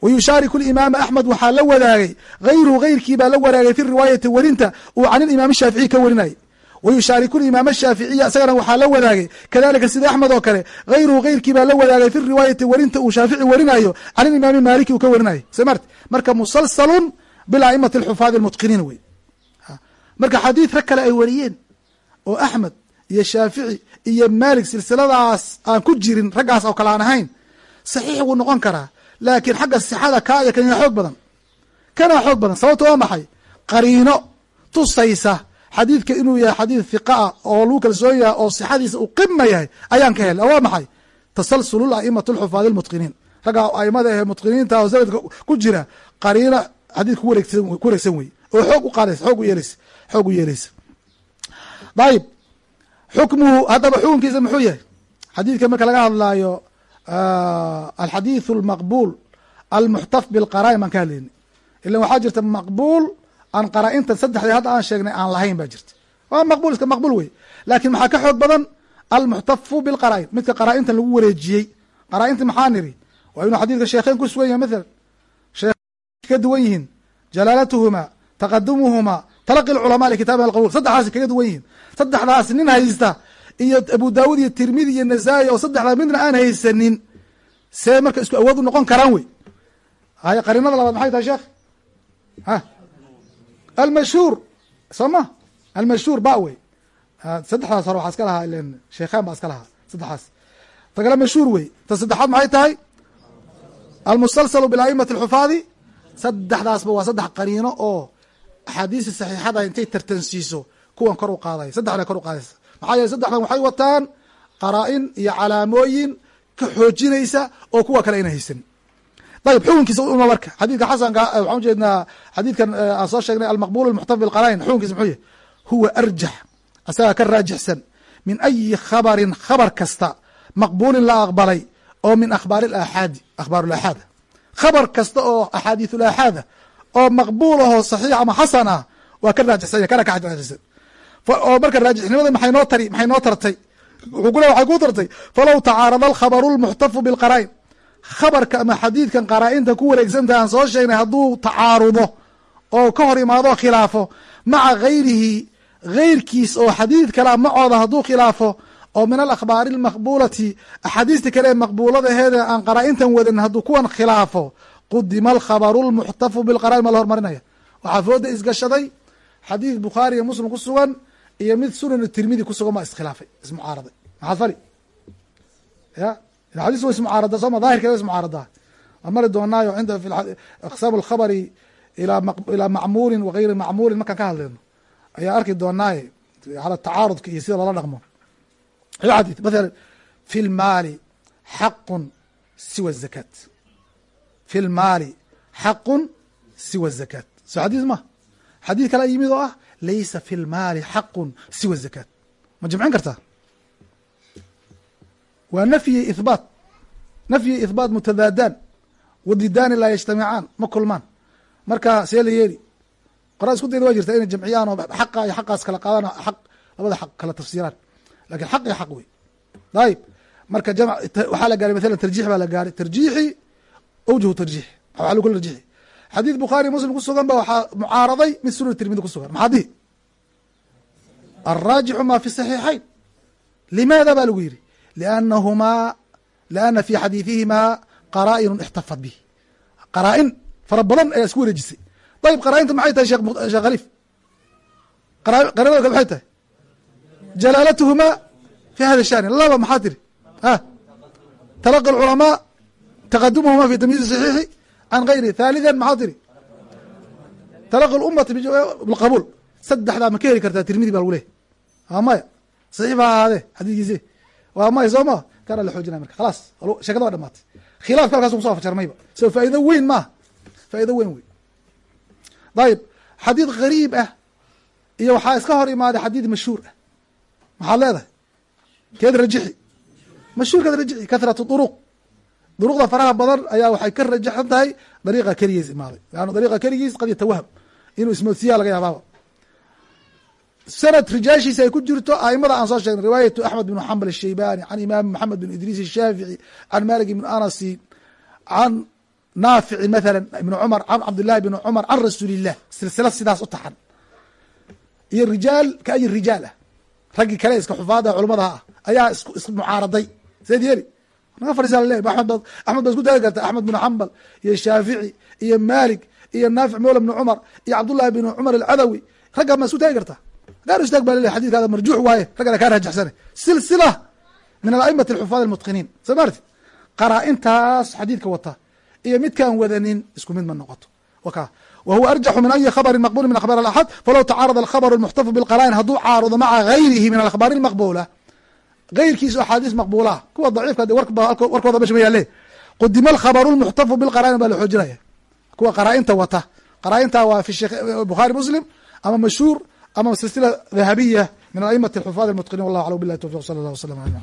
Wa yushaariku limaama axmed waxaa la wadaagay hayruhu hayrkii baa la wadaagay fi riwaayati werinta uu can ilimaami shaaficiyi ka warinayay wa yushaariku limaama shaaficiya isagana waxaa la wadaagay kadalika sida axmed oo kale hayruhu hayrkii baa la wadaagay fi riwaayati werinta uu shaafici warinayo can ilimaami maaliki uu ka warinayo smart marka musalsalun bilaimati alxufaadi almutqiniin wey marka xadiid rag kale ay wariyeen oo axmed iyo shaafici iyo maalik silsiladaas aan ku jirin raggaas oo kale aan ahayn saxiix wuu noqon karaa laakiin xagga sixada kaa iyo kanaa xoog badan kanaa xoog badan sababto waa maxay qariino tusaysa xadiidka inuu yahay xadiid ah oo lagu kalsoon yahay oo sixadiisa uu qima yahay ayaan ka oo waa maxay? Tasalsulu aimatu alxufaadi almutqiniin raggaa aimada ahe mutqiniinta oo sanadka ku jira qariino xadiid ku wareegsan wey oo xoog u qaadaysa xoog u yeelaysa xoog u yeelaysa dayib. Xukmuhu haddaba xukunkiisa muxuu yahay? Xadiidka marka laga hadlaayo alxadiiثu almaqbuul almuxtaf bilqaraa'in baan ka hadlayni. Ilan waxaa jirta maqbuul aan qaraa-intan hadda aan sheegnay aan lahayn baa jirta. Waa maqbul iska maqbul wey laakiin maxaa ka xoog badan? Almuxtafu bilqaraa'in midka qaraa-intan lagu wareejiyey. Qaraa-inta maxaa niri? Waa inuu xadiidka sheekheyn ku sugan yahay mathalan. Ka duwan yihiin. Jalaalatuhuma taqadumuhuma talaqi lculamaa likitabi alqabuul saddexdaasi kaga duwan yihiin. Saddexdaas nin haysta iyo abu daawud iyo tirmidi iyo nasaa-i oo saddexdaa midna aan haysanin see marka isku awood u noqon karaan wey hay qarinada labaad maxay tahay sheekh? Ha almashhuur soo ma almashhuur ba wey saddexdaas hore waxaa iska lahaa ilen sheekhaan baa iska lahaa saddexdaas. Ta kale mashhuur wey ta saddexaad maxay tahay? Almusalsalu bilaimati alxufaadi saddexdaasba waa saddex qariino oo axaadiista saxiixada intay tartansiiso kuwan kor u qaadaya saddexda kor u qaadaysa. Maxaa yeele saddexdan waxay wataan qaraa-in iyo calaamooyin ka xoojinaysa oo kuwa kale ayna haysan dayib xukunkiisa uma marka xadiidka xasanka waxaan ujeednaa xadiidkan aan soo sheegnay almaqbul almuxtaf bilqaraa'in xukunkiisa muxuu yahy huwa arjax asaga ka raajixsan min ayi khabarin khabar kasta maqbuulin la aqbalay oo min akhbaari aaxaadi akhbaar aaxaada khabar kasta oo axaadiiث aaxaada oo maqbuul ahoo saxiix ama xasan ah waa ka raajixsanya kana ka raajixsan oo marka raajixnimada maxay noo tari maxay noo tartay wuxuu ku le waxay ku tartay falow tacaarada alkhabaru lmuxtafu bilqaraa'in khabarka ama xadiidkan qaraa-inta ku wareegsantaha aan soo sheegnay hadduu tacaarudo oo ka hor imaado khilaafo maca gayrihi gayrkiis oo xadiid kalea macooda hadduu khilaafo oo min alakhbaari almaqbuulati axaadiista kale ee maqbuuladaheeda aan qaraa-intan wadan hadduu kuwan khilaafo qudima alkhabaru lmuxtafu bilqara'in ma la hormarinaya. Waxaa fooda isgashaday xadiid bukhaari iyo muslim ku sugan iyo mid sunan tirmidi ku sugan baa iskhilaafay ismucaaraday maxaad fali? Ya xadis wa ismucaarada sooma daahirkeeda wa ismucaaradaa waan mari doonaayo cinda aqsaamu alkhabari ilaa macmuulin wagayri macmuulin markaan ka hadlayno ayaa arki doonaaye ala tacaarudka iyo sida loola dhaqmo xadii mathala fi lmaali xaqun siwa zakaat fi lmaali xaqun siwa zakaat soo xadiis ma xadiid kala yimid oo ah laysa fi lmaali xaqun siwa zakaat ma jimcin kartaa waa nafyi ihbaat nafyi ihbaat mutadaadaan wadidaani laa yajtamicaan ma kulmaan. Marka see la yeeli. Qoraa isku dayda waa jirta inay jamciyaan oo xaqa iyo xaqaas kala qaadaan xaq labada xaq kala tafsiiraan. Lakin xaq iyo xaq wey. Ayib marka jam waxaa la gaaray masalan tarjiix baa la gaaray. Tarjiixi awjuhu tarjiix. Waa lagu tarjiixi. Xadiid bukhaari muslim kusugan ba waxaa mucaaraday mid sunan tirmidi kusugan maxaa dihi alraajixu fi saxiixayn limaada ba lagu yidhi liannahumaa liana fi xadiidihimaa qaraa'inu ixtafad bih qaraa-in fara badan ayaa isku wareejisay ayib qaraa-inta maxay tahay shekh khaliif qarinada kale maxay tahay jalaalatuhumaa fi hada shani laba maxaa tiri talaqi alculamaa taqadumuhuma fi tamyiizi saxiixi can gayri thaalidan maxaa tiri talaqi lummati bilqabuul saddexdaa ma ka heli kartaa tirmidi ba lagu lehy waa maya saxiix baa ahaadee xadiidkiisi waa maya soo ma? Kana la xoojinaya marka? Khalaas sheekada waa dhamaatay khilaafka halkaas kuso afarjarmayba so faa'ido weyn maaha faa'ido weyn wey dayib xadiid gariib ah iyo waxaa iska hor imaaday xadiid mashhuur ah. Maxaad leedahay? Keed rajixi. Mashhuurkeed rajixi kathratu duruq duruqda faraha badan ayaa waxay ka rajaxan tahay dariiqa keligiis imaaday. Leanna dariiqa keligiis qad yatawaham inuu ismoodsiyaa laga yaabaaba sanad rijaashiisa ay ku jirto aimada aan soo sheegnay riwaayatu axmed bn xambal الshaybani can imaam maxamed bin idriis الshaafici can malik ibn anasi can naafici mathala ibn cumar can cabdillahi bn cumar can rasuuli illah silsila sidaas u taxan iyo rijaal ka ayi rijaal ah raggii kale iska xufaada culamadaha ah ayaa is mucaaraday seed yeeli naga fadhiisa laleeyahy amed ba axmed baa isku daagi karta axmed bn xambal iyo shaafici iyo malik iyo naafic mawla bn cumar iyo cabdullahi bn cumar alcadawi raggaa ma isku daagi karta gaar istaag ba lalehy xadidkaada marjuux waaye raggana kaa rajaxsane silsila min alaimati alxufaad almutqiniin soo maarti qaraa-intaas xadiidka wata iyo midkaan wadanin isku mid ma noqoto waka wa huwa arjaxu min ayi khabrin maqbuli min akhbaar alaxad falow tacaarada alkhabr almuxtafu bilqara'in hadduu caarudo maca gayrihi min alakhbaari almaqbula gayrkiisu axaadiis maqbulah kuwa daciifka warkooda meesha ma yaale qudima alkhabaru lmuxtafu bilqara'in baa la xoojinaya kuwa qaraa-inta wata qaraa-inta waa fi bukhaari muslim ama mashhuur ama silsila dahabiya min aimati alxufaad almutqinin wallah aclam billahi towfiq sala allah wasalam alى